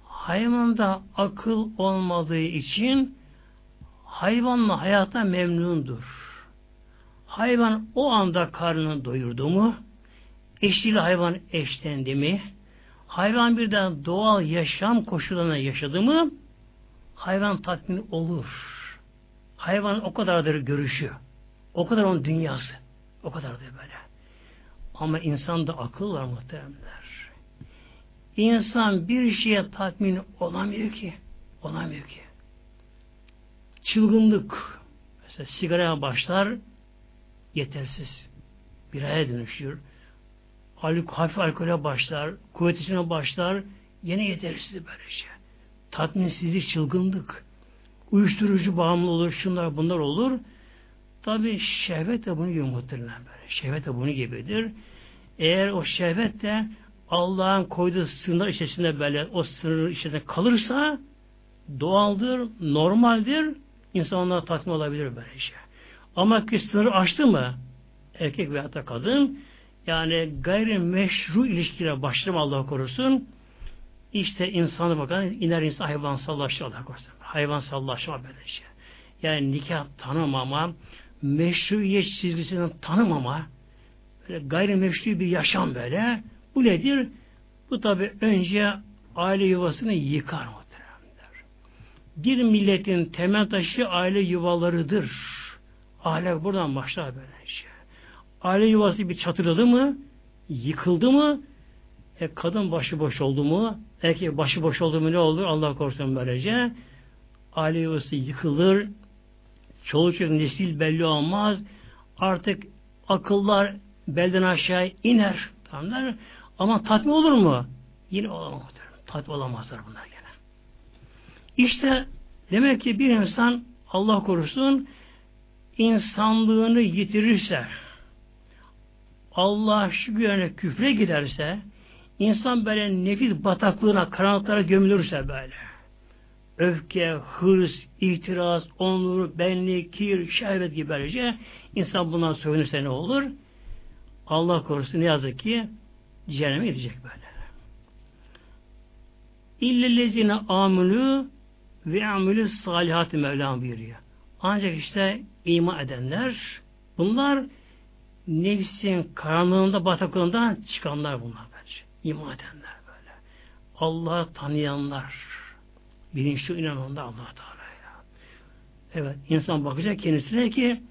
hayvanda akıl olmadığı için hayvanla hayata memnundur. Hayvan o anda karnını doyurdu mu, eşliyle hayvan eşlendi mi, hayvan birden doğal yaşam koşullarına yaşadı mı, hayvan tatmin olur. Hayvan o kadardır görüşü. O kadar onun dünyası. O kadardır böyle. Ama insanda akıl var muhteremler. İnsan bir şeye tatmin olamıyor ki. Olamıyor ki. Çılgınlık. Mesela sigaraya başlar yetersiz. Bir aya dönüşür. Alk hafif alkole başlar. Kuvvet içine başlar. Yine yetersiz böyle şey. Tatminsizlik, çılgınlık uyuşturucu bağımlı olur, şunlar bunlar olur. Tabi şehvet de bunu gibi muhtemelen böyle. Şehvet de bunu gibidir. Eğer o şehvet de Allah'ın koyduğu sınırlar içerisinde böyle o sınır içerisinde kalırsa doğaldır, normaldir. İnsan onlara tatmin olabilir böyle şey. Ama ki sınır aştı mı erkek veya da kadın yani gayri meşru ilişkilere başlar Allah korusun işte insanı bakan iner insan hayvansallaşır Allah korusun hayvansallaşma böyle şey. Yani nikah tanımama, meşruiyet çizgisini tanımama, böyle gayrimeşru bir yaşam böyle. Bu nedir? Bu tabi önce aile yuvasını yıkar muhteremler. Bir milletin temel taşı aile yuvalarıdır. Aile buradan başlar böylece. Aile yuvası bir çatırladı mı, yıkıldı mı, e, kadın başıboş oldu mu, erkek başıboş oldu mu ne olur Allah korusun böylece. Aile yuvası yıkılır, çoluk çocuk nesil belli olmaz, artık akıllar belden aşağı iner. Tamamlar. Ama tatmin olur mu? Yine olamaz. Tatmin olamazlar bunlar gene. İşte demek ki bir insan Allah korusun insanlığını yitirirse Allah şu güvene küfre giderse insan böyle nefis bataklığına, karanlıklara gömülürse böyle öfke, hırs, itiraz, onur, benlik, kir, şehvet gibi böylece insan bundan soyunursa ne olur? Allah korusun ne yazık ki cehenneme gidecek böyle. İllellezine amülü ve amülü salihatı Mevlam buyuruyor. Ancak işte iman edenler bunlar nefsin karanlığında bataklığından çıkanlar bunlar bence. İman edenler böyle. Allah'ı tanıyanlar bilinçli inananlar Allah Teala'ya. Evet insan bakacak kendisine ki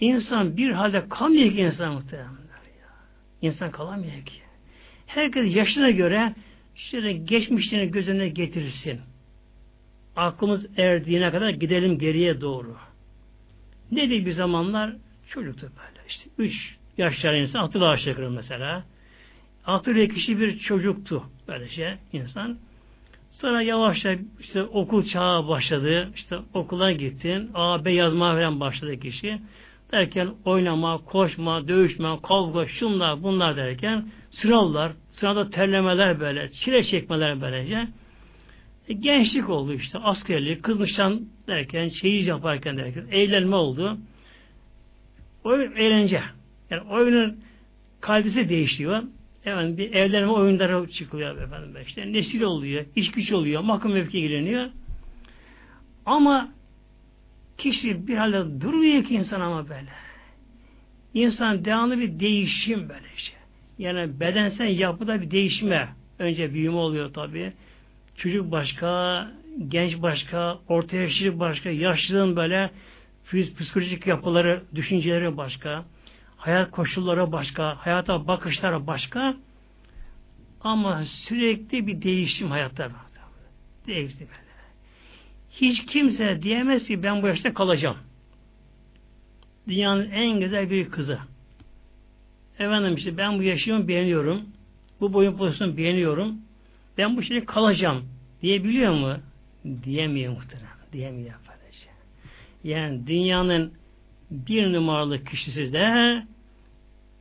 insan bir halde kalmıyor ki insan muhtemelen. Ya. İnsan kalamıyor ki. Herkes yaşına göre şöyle geçmişini göz önüne getirsin. Aklımız erdiğine kadar gidelim geriye doğru. Ne bir zamanlar çocuktu böyle işte. Üç yaşlar insan hatırlı aşağı mesela. Hatırlı kişi bir çocuktu böylece insan. Sonra yavaşça işte okul çağı başladı. İşte okula gittin. A, B yazma falan başladı kişi. Derken oynama, koşma, dövüşme, kavga, şunlar bunlar derken sınavlar, sınavda terlemeler böyle, çile çekmeler böylece. E, gençlik oldu işte, askerlik, kız nişan derken, çeyiz yaparken derken, eğlenme oldu. Oyun eğlence. Yani oyunun kalitesi değişiyor. Efendim bir evlenme oyunları çıkıyor efendim işte. Nesil oluyor, iş güç oluyor, makam mevki ilgileniyor. Ama kişi bir halde durmuyor ki insan ama böyle. İnsan devamlı bir değişim böyle işte. Yani bedensel yapıda bir değişme. Önce büyüme oluyor tabi. Çocuk başka, genç başka, orta yaşlı başka, yaşlılığın böyle psikolojik yapıları, düşünceleri başka hayat koşulları başka, hayata bakışları başka ama sürekli bir değişim hayatta. Değişti böyle. Hiç kimse diyemez ki ben bu yaşta kalacağım. Dünyanın en güzel bir kızı. Efendim işte ben bu yaşımı beğeniyorum. Bu boyun pozisyonu beğeniyorum. Ben bu şekilde kalacağım diyebiliyor mu? Diyemiyor muhtemelen. Diyemiyor. Yani dünyanın bir numaralı kişisi de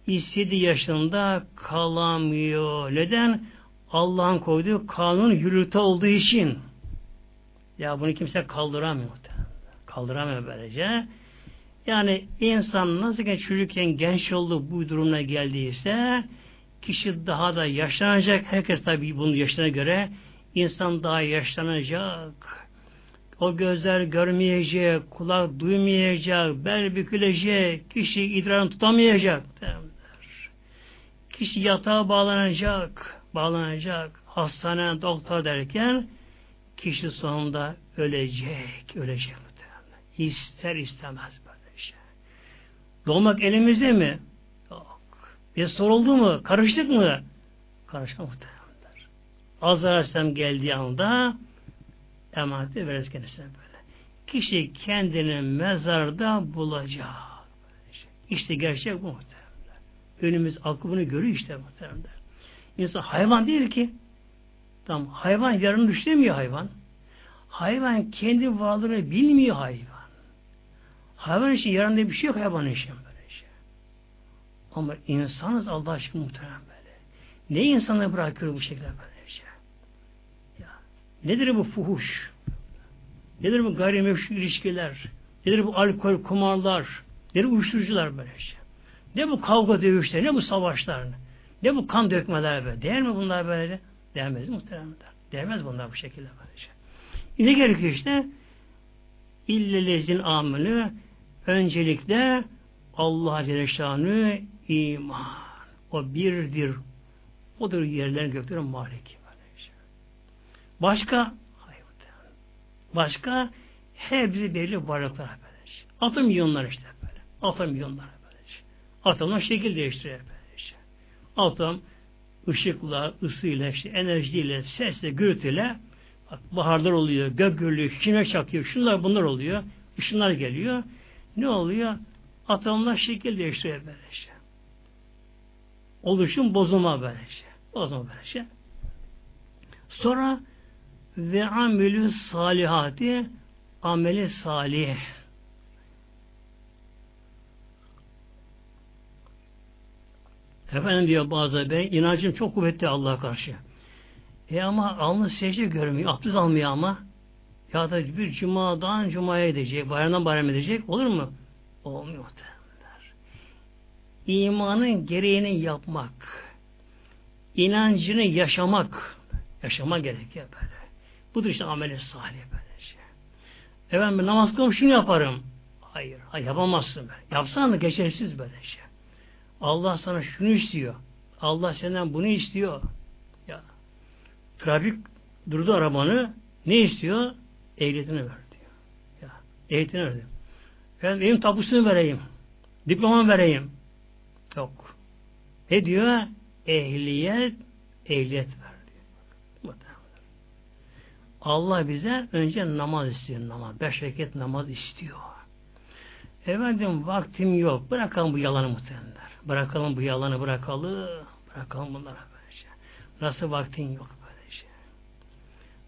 istediği yaşında kalamıyor. Neden? Allah'ın koyduğu kanun yürürte olduğu için. Ya bunu kimse kaldıramıyor. Kaldıramıyor böylece. Yani insan nasıl ki çocukken genç oldu bu durumuna geldiyse kişi daha da yaşlanacak. Herkes tabii bunun yaşına göre insan daha yaşlanacak o gözler görmeyecek, kulak duymayacak, bel bükülecek, kişi idrarını tutamayacak. Derler. Kişi yatağa bağlanacak, bağlanacak, hastane, doktor derken kişi sonunda ölecek, ölecek. Derler. İster istemez böyle şey. Doğmak elimizde mi? Yok. Bir soruldu mu? Karıştık mı? Karışma muhtemelenler. Aleyhisselam geldiği anda emaneti veririz kendisine böyle. Kişi kendini mezarda bulacak. İşte gerçek bu muhtemelen. Önümüz aklı bunu görüyor işte muhtemelen. İnsan hayvan değil ki. Tamam, hayvan yarını düşünemiyor hayvan. Hayvan kendi varlığını bilmiyor hayvan. Hayvan için yarın bir şey yok hayvan için böyle şey. Ama insanız Allah aşkına muhtemelen böyle. Ne insanı bırakıyor bu şekilde böyle? Nedir bu fuhuş? Nedir bu gayrimeşru ilişkiler? Nedir bu alkol, kumarlar? Nedir uyuşturucular böyle şey? Ne bu kavga dövüşler? Ne bu savaşlar? Ne bu kan dökmeler böyle? Değer mi bunlar böyle? Değmez muhtemelen. Değmez bunlar bu şekilde böyle şey. Ne gerekiyor işte? İllelezin amelü öncelikle Allah Celle iman. O birdir. Odur yerlerin göklerin maliki. Başka başka hepsi belli varlıklar böyle. Atım milyonlar işte böyle. Atım milyonlar böyle. Atomlar şekil değiştiriyor böyle. Atom ışıkla, ısıyla, işte enerjiyle, sesle, gürültüyle bak, baharlar oluyor, gök gürlüyor, şine çakıyor, şunlar bunlar oluyor, ışınlar geliyor. Ne oluyor? Atomlar şekil değiştiriyor böyle işte. Oluşum bozulma böyle şey. Bozulma böyle şey. Sonra ve amelü salihati ameli salih. Efendim diyor bazı ben inancım çok kuvvetli Allah'a karşı. E ama alnı secde görmüyor. Abdest almıyor ama. Ya da bir cumadan cumaya edecek, bayramdan bayram edecek. Olur mu? Olmuyor muhtemelenler. İmanın gereğini yapmak, inancını yaşamak, yaşama gerekiyor böyle. Budur işte ameli salih böyle şey. Efendim namaz kılıp şunu yaparım. Hayır, hayır yapamazsın böyle. Yapsan da geçersiz böyle şey. Allah sana şunu istiyor. Allah senden bunu istiyor. Ya trafik durdu arabanı ne istiyor? Ehliyetini ver diyor. Ya, ehliyetini ver diyor. Ben benim tapusunu vereyim. Diplomamı vereyim. Yok. Ne diyor? Ehliyet, ehliyet. Allah bize önce namaz istiyor. Namaz. Beş vakit namaz istiyor. Efendim vaktim yok. Bırakalım bu yalanı muhtemelenler. Bırakalım bu yalanı bırakalım. Bırakalım bunlara böylece. Nasıl vaktin yok böylece.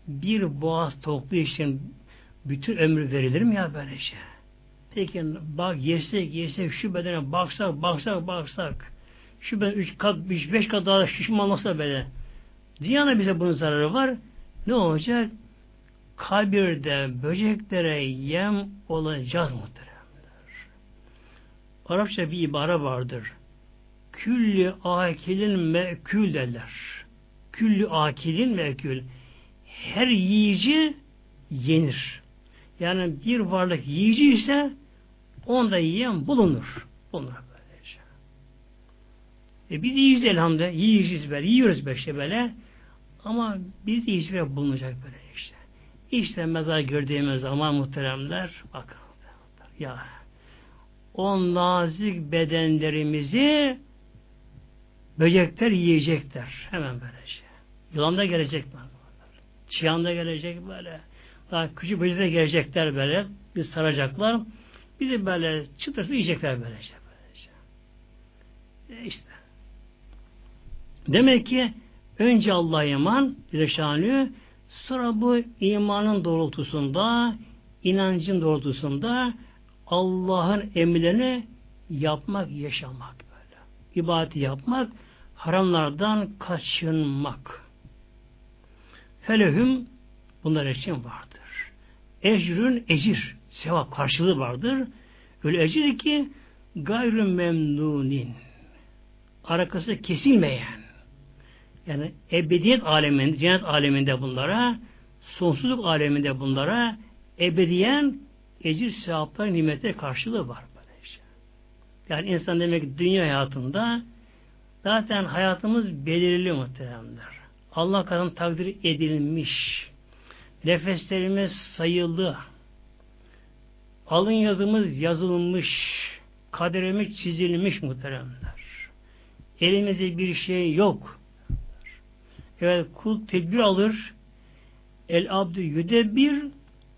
Bir boğaz toklu için bütün ömrü verilir mi ya böylece? Peki bak yesek yesek şu bedene baksak baksak baksak şu beden üç kat beş kat daha şişmanlasa böyle. Dünyanın bize bunun zararı var. Ne olacak? Kabirde böceklere yem olacağız muhteremler. Arapça bir ibare vardır. Külli akilin mekül derler. Külli akilin mekül. Her yiyici yenir. Yani bir varlık yiyici ise onda yiyen bulunur. Bulunur böylece. E biz yiyiz elhamdülillah. Yiyiciz böyle. Yiyoruz böyle işte böyle. Ama biz de hiçbir bulunacak böyle işte. Mezar gördüğümüz zaman muhteremler bakın ya o nazik bedenlerimizi böcekler yiyecekler. Hemen böyle şey. Yılan da gelecek. Çıyan da gelecek böyle. Daha küçük böcekler gelecekler böyle. Biz saracaklar. Bizi böyle çıtırsız yiyecekler böyle işte. Böyle şey. E işte. Demek ki önce Allah'a iman, Reşanı, sonra bu imanın doğrultusunda, inancın doğrultusunda Allah'ın emirlerini yapmak, yaşamak böyle. İbadeti yapmak, haramlardan kaçınmak. Felehüm bunlar için vardır. Ecrün ecir, sevap karşılığı vardır. Öyle ecir ki gayrı memnunin. Arakası kesilmeyen. Yani ebediyet aleminde, cennet aleminde bunlara, sonsuzluk aleminde bunlara ebediyen ecir sevaplar nimetler karşılığı var. Böylece. Yani insan demek dünya hayatında zaten hayatımız belirli muhteremler. Allah kadın takdir edilmiş. Nefeslerimiz sayılı. Alın yazımız yazılmış. Kaderimiz çizilmiş muhteremler. Elimizde bir şey yok. Evet kul tedbir alır. El abdü yüdebbir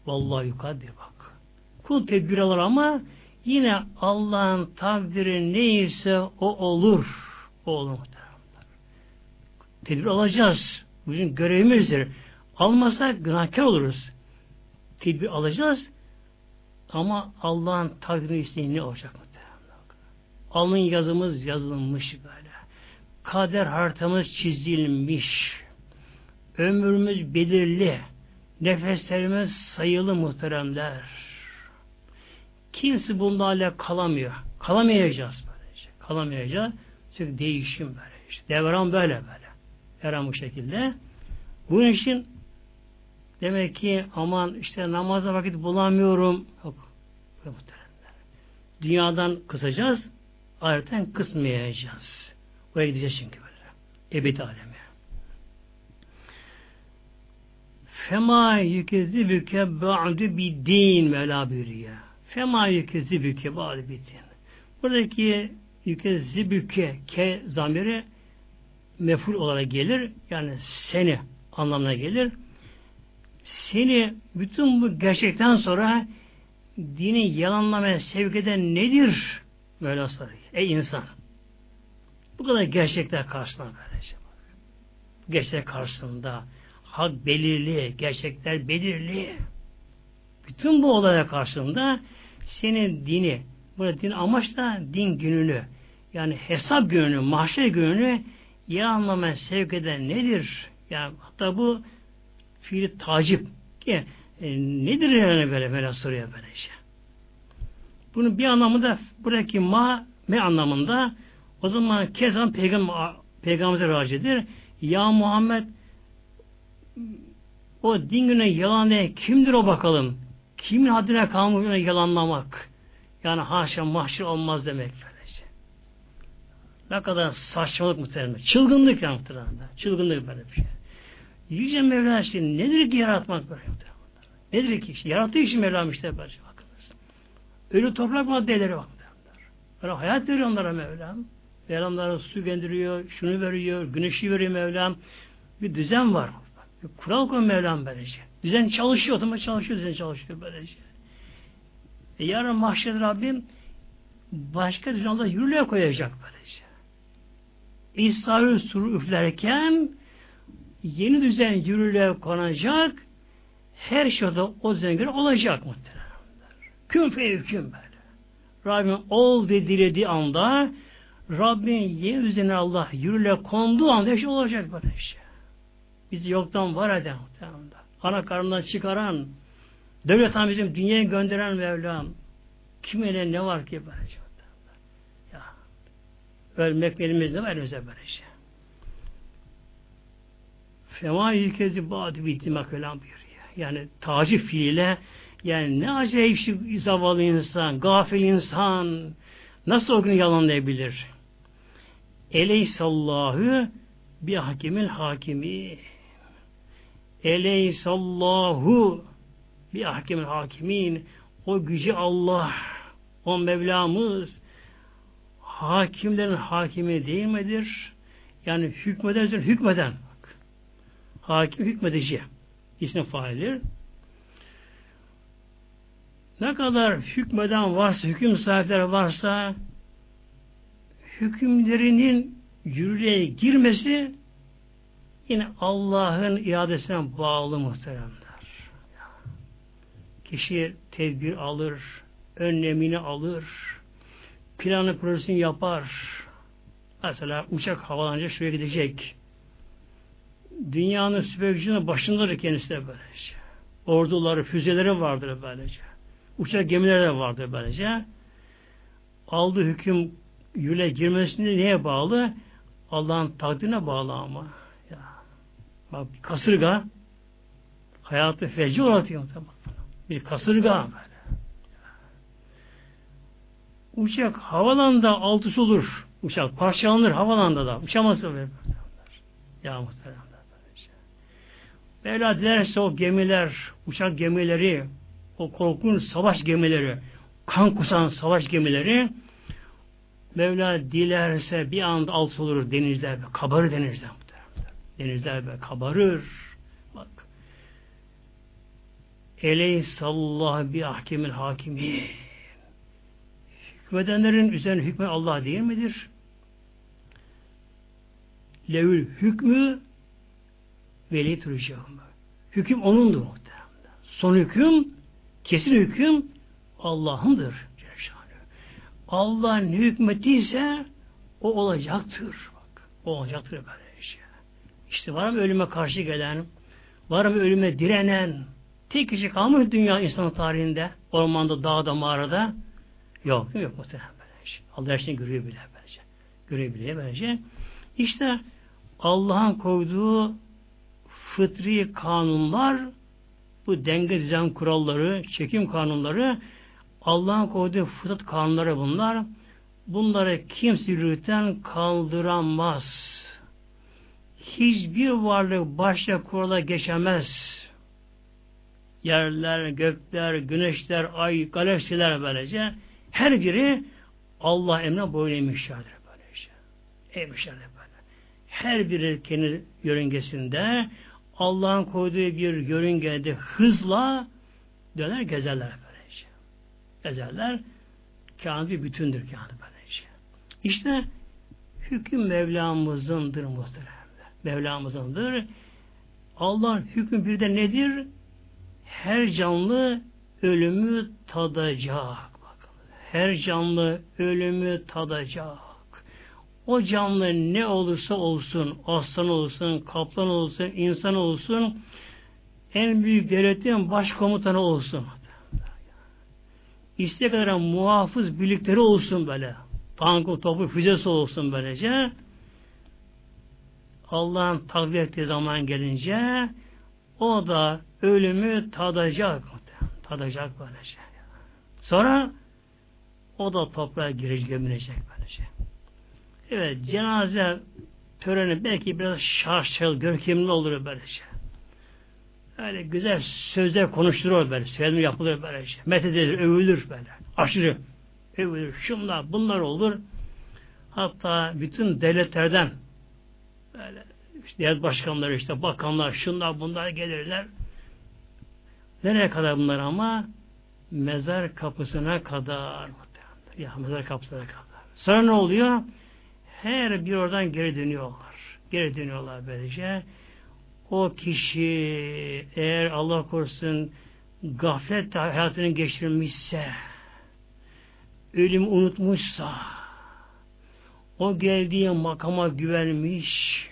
vallahi yukadir bak. Kul tedbir alır ama yine Allah'ın takdiri neyse o olur. O olur. Tedbir alacağız. Bizim görevimizdir. Almasak günahkar oluruz. Tedbir alacağız ama Allah'ın takdiri isteği ne olacak muhteremler? Alın yazımız yazılmış böyle. Kader haritamız çizilmiş. Ömrümüz belirli. Nefeslerimiz sayılı muhteremler. Kimse bunlarla kalamıyor. Kalamayacağız böylece. Kalamayacağız. Çünkü değişim böyle. İşte devran böyle böyle. Devran bu şekilde. Bunun için demek ki aman işte namaza vakit bulamıyorum. Yok. Dünyadan kısacağız, ahireten kısmayacağız. Oraya gideceğiz çünkü böyle. Ebedi aleme. Fema yükezibüke ba'du din Mevla buyuruyor. Fema yükezibüke ba'du din. Buradaki yükezibüke ke zamiri meful olarak gelir. Yani seni anlamına gelir. Seni bütün bu gerçekten sonra dini yalanlamaya sevk eden nedir? Mevla soruyor. Ey insan! Bu kadar gerçekler karşısında böylece. Gerçekler karşısında hak belirli, gerçekler belirli. Bütün bu olaya karşısında senin dini, burada din amaç da din gününü, yani hesap gününü, mahşer gününü ya anlamaya sevk eden nedir? Yani hatta bu fiili tacip ki e, nedir yani böyle böyle soruyor böylece. Bunun bir anlamı da buradaki ma me anlamında o zaman kezan peygamber peygamberimize racidir. Ya Muhammed o din gününe yalan ne? Kimdir o bakalım? Kimin haddine kalmış yalanlamak? Yani haşa mahşer olmaz demek böylece. Ne kadar saçmalık muhtemelen. Çılgınlık yani muhtemelen. Çılgınlık böyle bir şey. Yüce Mevla işte nedir ki yaratmak böyle Nedir ki? İşte, yarattığı için Mevlam işte böyle bakınız. Ölü toprak maddeleri bak. Böyle hayat veriyor onlara Mevlam. Onlara su gönderiyor, şunu veriyor, güneşi veriyor Mevlam. Bir düzen var. Bir kural koyuyor Mevlam böylece. Düzen çalışıyor, otomatik çalışıyor, düzen çalışıyor böylece. E yarın mahşerde Rabbim başka düzende yürürlüğe koyacak böylece. İsrail suru üflerken yeni düzen yürürlüğe konacak her şeyde o göre olacak muhtemelen. Kün fevkün böyle. Rabbim ol ve dilediği anda Rabbin yeni düzeni Allah yürürlüğe konduğu anda şey olacak böyle şey. Bizi yoktan var eden muhtemelen. Ana karnından çıkaran devlet bizim dünyaya gönderen Mevlam kime ne var ki böyle şey. Ya. Ölmek elimizde var elimizde böyle şey. Fema yükezi badi bittimak falan buyuruyor. Yani tacif fiile yani ne acayip şey zavallı insan, gafil insan nasıl o gün yalanlayabilir? Eleysallahu bi hakimil hakimi Eleysallahu bi hakimil hakimin o gücü Allah o Mevlamız hakimlerin hakimi değil midir? Yani hükmeden hükmeden hakim hükmedici isim faildir. Ne kadar hükmeden varsa, hüküm sahipleri varsa hükümlerinin yürürlüğe girmesi yine Allah'ın iadesine bağlı muhteremler. Kişi tedbir alır, önlemini alır, planı projesini yapar. Mesela uçak havalanacak, şuraya gidecek dünyanın süper başındadır kendisi de böylece. Orduları, füzeleri vardır böylece. Uçak gemileri de vardır böylece. Aldığı hüküm yüle girmesini neye bağlı? Allah'ın takdirine bağlı ama. Ya. Bak kasırga hayatı feci uğratıyor. Bir kasırga böyle. Uçak havalanda altısı olur. Uçak parçalanır havalanda da. Uçamazsa böyle. Ya muhterem. Mevla dilerse o gemiler, uçak gemileri, o korkunç savaş gemileri, kan kusan savaş gemileri Mevla dilerse bir anda alt olur denizler, kabarır denizler. Denizler be kabarır. Bak. Eleysallah bi ahkemil hakimi. Hükmedenlerin üzerine hükmü Allah değil midir? Levül hükmü veli turacağım. Hüküm onundur muhtemelen. Son hüküm, kesin hüküm Allah'ındır. Allah ne hükmettiyse o olacaktır. Bak, o olacaktır böyle şey. İşte var mı ölüme karşı gelen, var mı ölüme direnen, tek kişi kalmış dünya insan tarihinde, ormanda, dağda, mağarada, yok, yok muhtemelen böyle şey. Allah her görüyor bile böylece. Görüyor bile böylece. İşte Allah'ın koyduğu fıtri kanunlar bu denge düzen kuralları, çekim kanunları Allah'ın koyduğu fıtrat kanunları bunlar. Bunları kimse yürürten kaldıramaz. Hiçbir varlık başta kurala geçemez. Yerler, gökler, güneşler, ay, galaksiler böylece her biri Allah emrine boyun eğmişlerdir böylece. Eğmişlerdir böyle. Her biri kendi yörüngesinde Allah'ın koyduğu bir yörüngede hızla döner gezerler böylece. Gezerler. Kainat bir bütündür kainat böylece. İşte hüküm Mevlamızındır muhteremler. Mevlamızındır. Allah'ın hükmü bir de nedir? Her canlı ölümü tadacak. Bakın. Her canlı ölümü tadacak. O canlı ne olursa olsun, aslan olsun, kaplan olsun, insan olsun, en büyük devletin başkomutanı olsun. İstediği kadar muhafız birlikleri olsun böyle. Tankı, topu, füzesi olsun böylece. Allah'ın takdir ettiği zaman gelince o da ölümü tadacak. Tadacak böylece. Sonra o da toprağa girecek, gömülecek böylece. Evet, cenaze töreni belki biraz şaşçıl, görkemli olur böylece. Öyle güzel sözler konuşturur böyle, söylenir yapılır böylece. Methedilir, övülür böyle. Aşırı övülür. Şunlar, bunlar olur. Hatta bütün devletlerden böyle işte devlet başkanları işte bakanlar, şunlar bunlar gelirler. Nereye kadar bunlar ama? Mezar kapısına kadar. Ya mezar kapısına kadar. Sonra ne oluyor? Her bir oradan geri dönüyorlar. Geri dönüyorlar böylece. O kişi eğer Allah korusun gaflet hayatını geçirmişse ölüm unutmuşsa o geldiği makama güvenmiş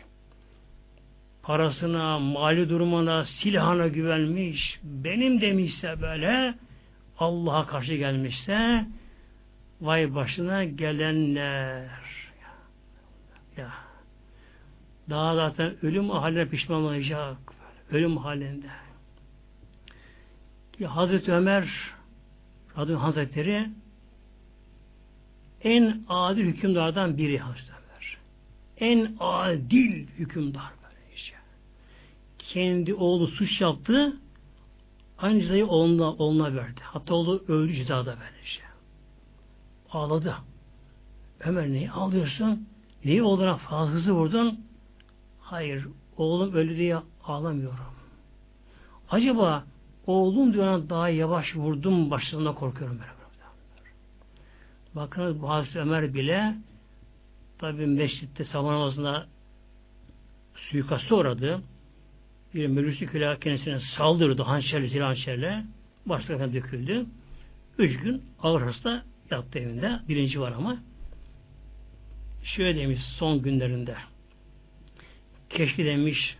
parasına, mali durumuna, silahına güvenmiş benim demişse böyle Allah'a karşı gelmişse vay başına gelenler ya. Daha zaten ölüm haline pişman olacak. Ölüm halinde. Ki Hazreti Ömer Radın Hazretleri en adil hükümdardan biri Hazreti Ömer. En adil hükümdar böyle işte. Kendi oğlu suç yaptı aynı cezayı oğluna, oğluna verdi. Hatta oğlu öldü cezada böyle işte. Ağladı. Ömer niye ağlıyorsun? Niye oğluna fazlası vurdun? Hayır, oğlum öldü diye ağlamıyorum. Acaba oğlum diyor daha yavaş vurdum başlarına korkuyorum ben. Bakın Hazreti Ömer bile tabi mescitte sabah namazında suikastı uğradı. Bir mürüsü külah kendisine saldırdı hançerle, zil hançerle. Başlarına döküldü. Üç gün ağır hasta yattı evinde. Birinci var ama şöyle demiş son günlerinde keşke demiş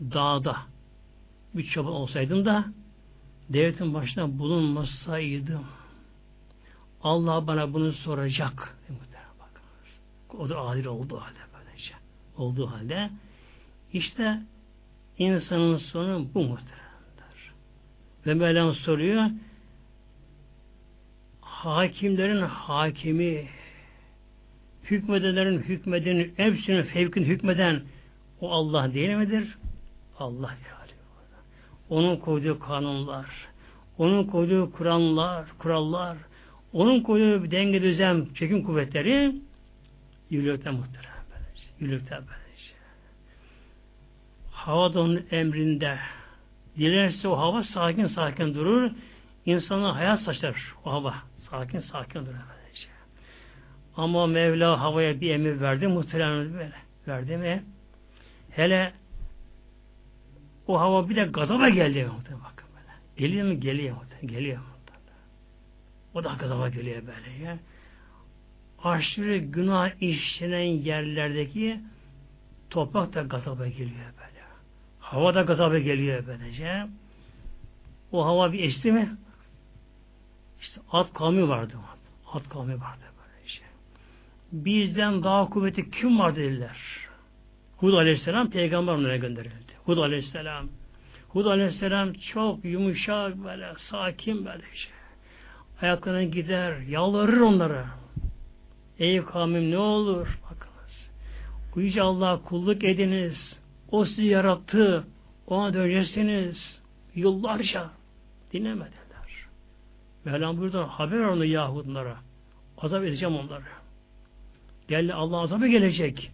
dağda bir çoban olsaydım da devletin başına bulunmasaydım Allah bana bunu soracak. O da adil olduğu halde böylece. Olduğu halde işte insanın sonu bu muhteremdir. Ve Mevlam soruyor hakimlerin hakimi hükmedenlerin hükmedenin hepsinin fevkin hükmeden o Allah değil midir? Allah yani. Onun koyduğu kanunlar, onun koyduğu Kur'anlar, kurallar, onun koyduğu bir denge düzen, çekim kuvvetleri yürürlükte muhterem. Yürürlükte böylece. Hava da onun emrinde. Dilerse o hava sakin sakin durur. İnsana hayat saçar o hava. Sakin sakin durur. Böylece. Ama Mevla havaya bir emir verdi. Muhterem böyle. Verdi mi? Hele o hava bir de gazaba geldi. Bakın böyle. Geliyor mu? Geliyor. Geliyor. O da gazaba geliyor böyle. Ya. Aşırı günah işlenen yerlerdeki toprak da gazaba geliyor böyle. Hava da gazaba geliyor böylece. O hava bir esti mi? İşte at kavmi vardı. At kavmi vardı böylece. Bizden daha kuvvetli kim var dediler. Hud aleyhisselam peygamber onlara gönderildi. Hud aleyhisselam. Hud aleyhisselam çok yumuşak böyle sakin böyle şey. ayaklarına gider, yalvarır onlara. Ey kavmim ne olur bakınız. Yüce Allah'a kulluk ediniz. O sizi yarattı. Ona döneceksiniz. Yıllarca dinlemediler. Mevlam burada haber onu Yahudlara. Azap edeceğim onları. Geldi Allah azabı gelecek.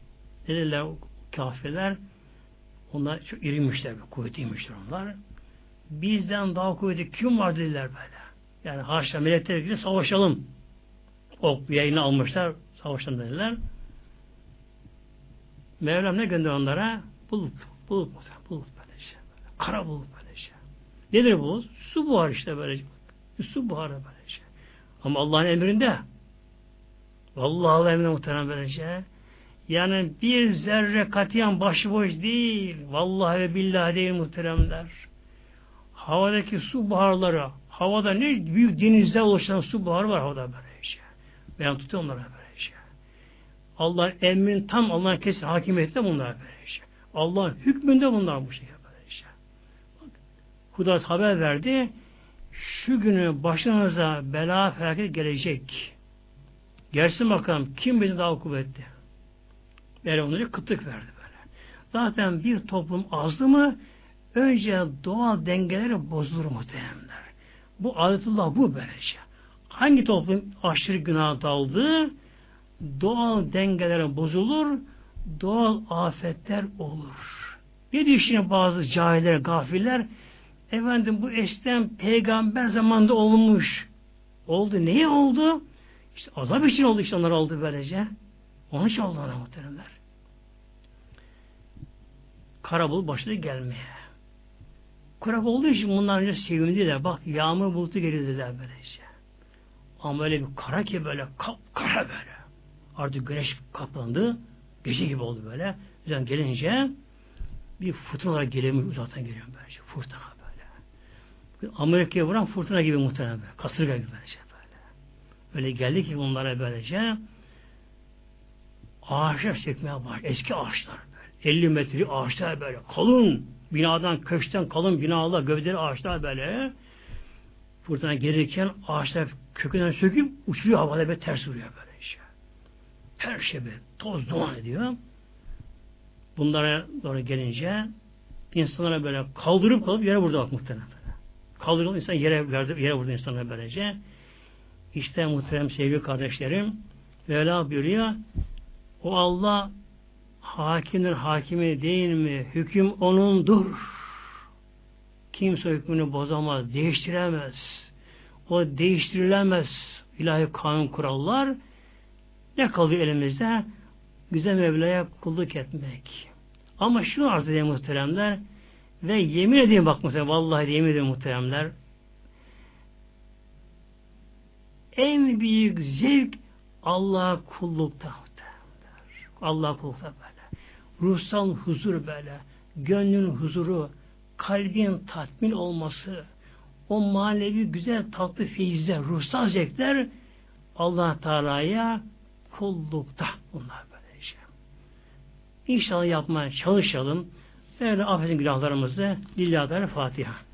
Dediler kafirler. Onlar çok irimişler, kuvvetliymişler onlar. Bizden daha kuvvetli kim var dediler böyle. Yani haşa melekler gibi savaşalım. Ok yayını almışlar, savaşalım dediler. Mevlam ne gönder onlara? Bulut. Bulut bulut böyle şey. Kara bulut böyle şey. Nedir bu? Su buhar işte böyle. Su buharı böyle şey. Ama Allah'ın emrinde. Vallahi Allah emrinde muhtemelen böyle şey. Yani bir zerre katiyen başıboş değil. Vallahi ve billahi değil muhteremler. Havadaki su buharları, havada ne büyük denizde oluşan su buharı var havada böyle şey. Ben tutuyorum onlara böyle şey. Allah'ın emrin tam Allah'ın kesin hakimiyette bunlar böyle şey. Allah'ın hükmünde bunlar bu şey böyle şey. Bak, haber verdi. Şu günü başınıza bela felaket gelecek. Gelsin bakalım kim bizi daha kuvvetli. Böyle onları kıtlık verdi böyle. Zaten bir toplum azdı mı önce doğal dengeleri bozulur muhtemelenler. Bu adetullah bu böylece. Hangi toplum aşırı günah daldı doğal dengeleri bozulur doğal afetler olur. Bir düşünün bazı cahiller, gafiller efendim bu eskiden peygamber zamanında olmuş. Oldu. Niye oldu? İşte azap için oldu işte onlar oldu böylece. Onun için ona muhteremler. Karabul başladı gelmeye. Kurak olduğu için bunlar önce sevindiler. Bak yağmur bulutu geliyor dediler böylece. Ama öyle bir kara ki böyle kap kara böyle. Artık güneş kaplandı. Gece gibi oldu böyle. Yüzden gelince bir fırtına gelemiyor. Uzaktan geliyor böylece. Fırtına böyle. Amerika'ya vuran fırtına gibi muhtemelen böyle. Kasırga gibi böylece böyle. Öyle geldi ki bunlara böylece ağaçlar çekmeye başladı. Eski ağaçlar böyle. 50 metre ağaçlar böyle. Kalın. Binadan, köşkten kalın binalar, gövdeli ağaçlar böyle. Fırtına gelirken ağaçlar kökünden söküp uçuyor havada ve ters vuruyor böyle işte. Her şey böyle toz duman ediyor. Bunlara doğru gelince insanlara böyle kaldırıp kalıp yere vurdu bak muhtemelen. Kaldırıp insan yere verdi, yere vurdu insanlara böylece. İşte muhterem sevgili kardeşlerim Mevla buyuruyor o Allah hakimdir hakimi değil mi? Hüküm onundur. Kimse hükmünü bozamaz, değiştiremez. O değiştirilemez ilahi kanun kurallar. Ne kalıyor elimizde? Güzel Mevla'ya kulluk etmek. Ama şunu arz edeyim muhteremler ve yemin edeyim bak mesela vallahi yemin edeyim muhteremler en büyük zevk Allah'a kullukta. Allah'a kullukta böyle. Ruhsal huzur böyle. Gönlün huzuru, kalbin tatmin olması, o manevi güzel tatlı feyizler, ruhsal zevkler Allah Teala'ya kullukta bunlar böyle şey. İnşallah yapmaya çalışalım. Böyle affedin günahlarımızı. Lillahi Fatiha.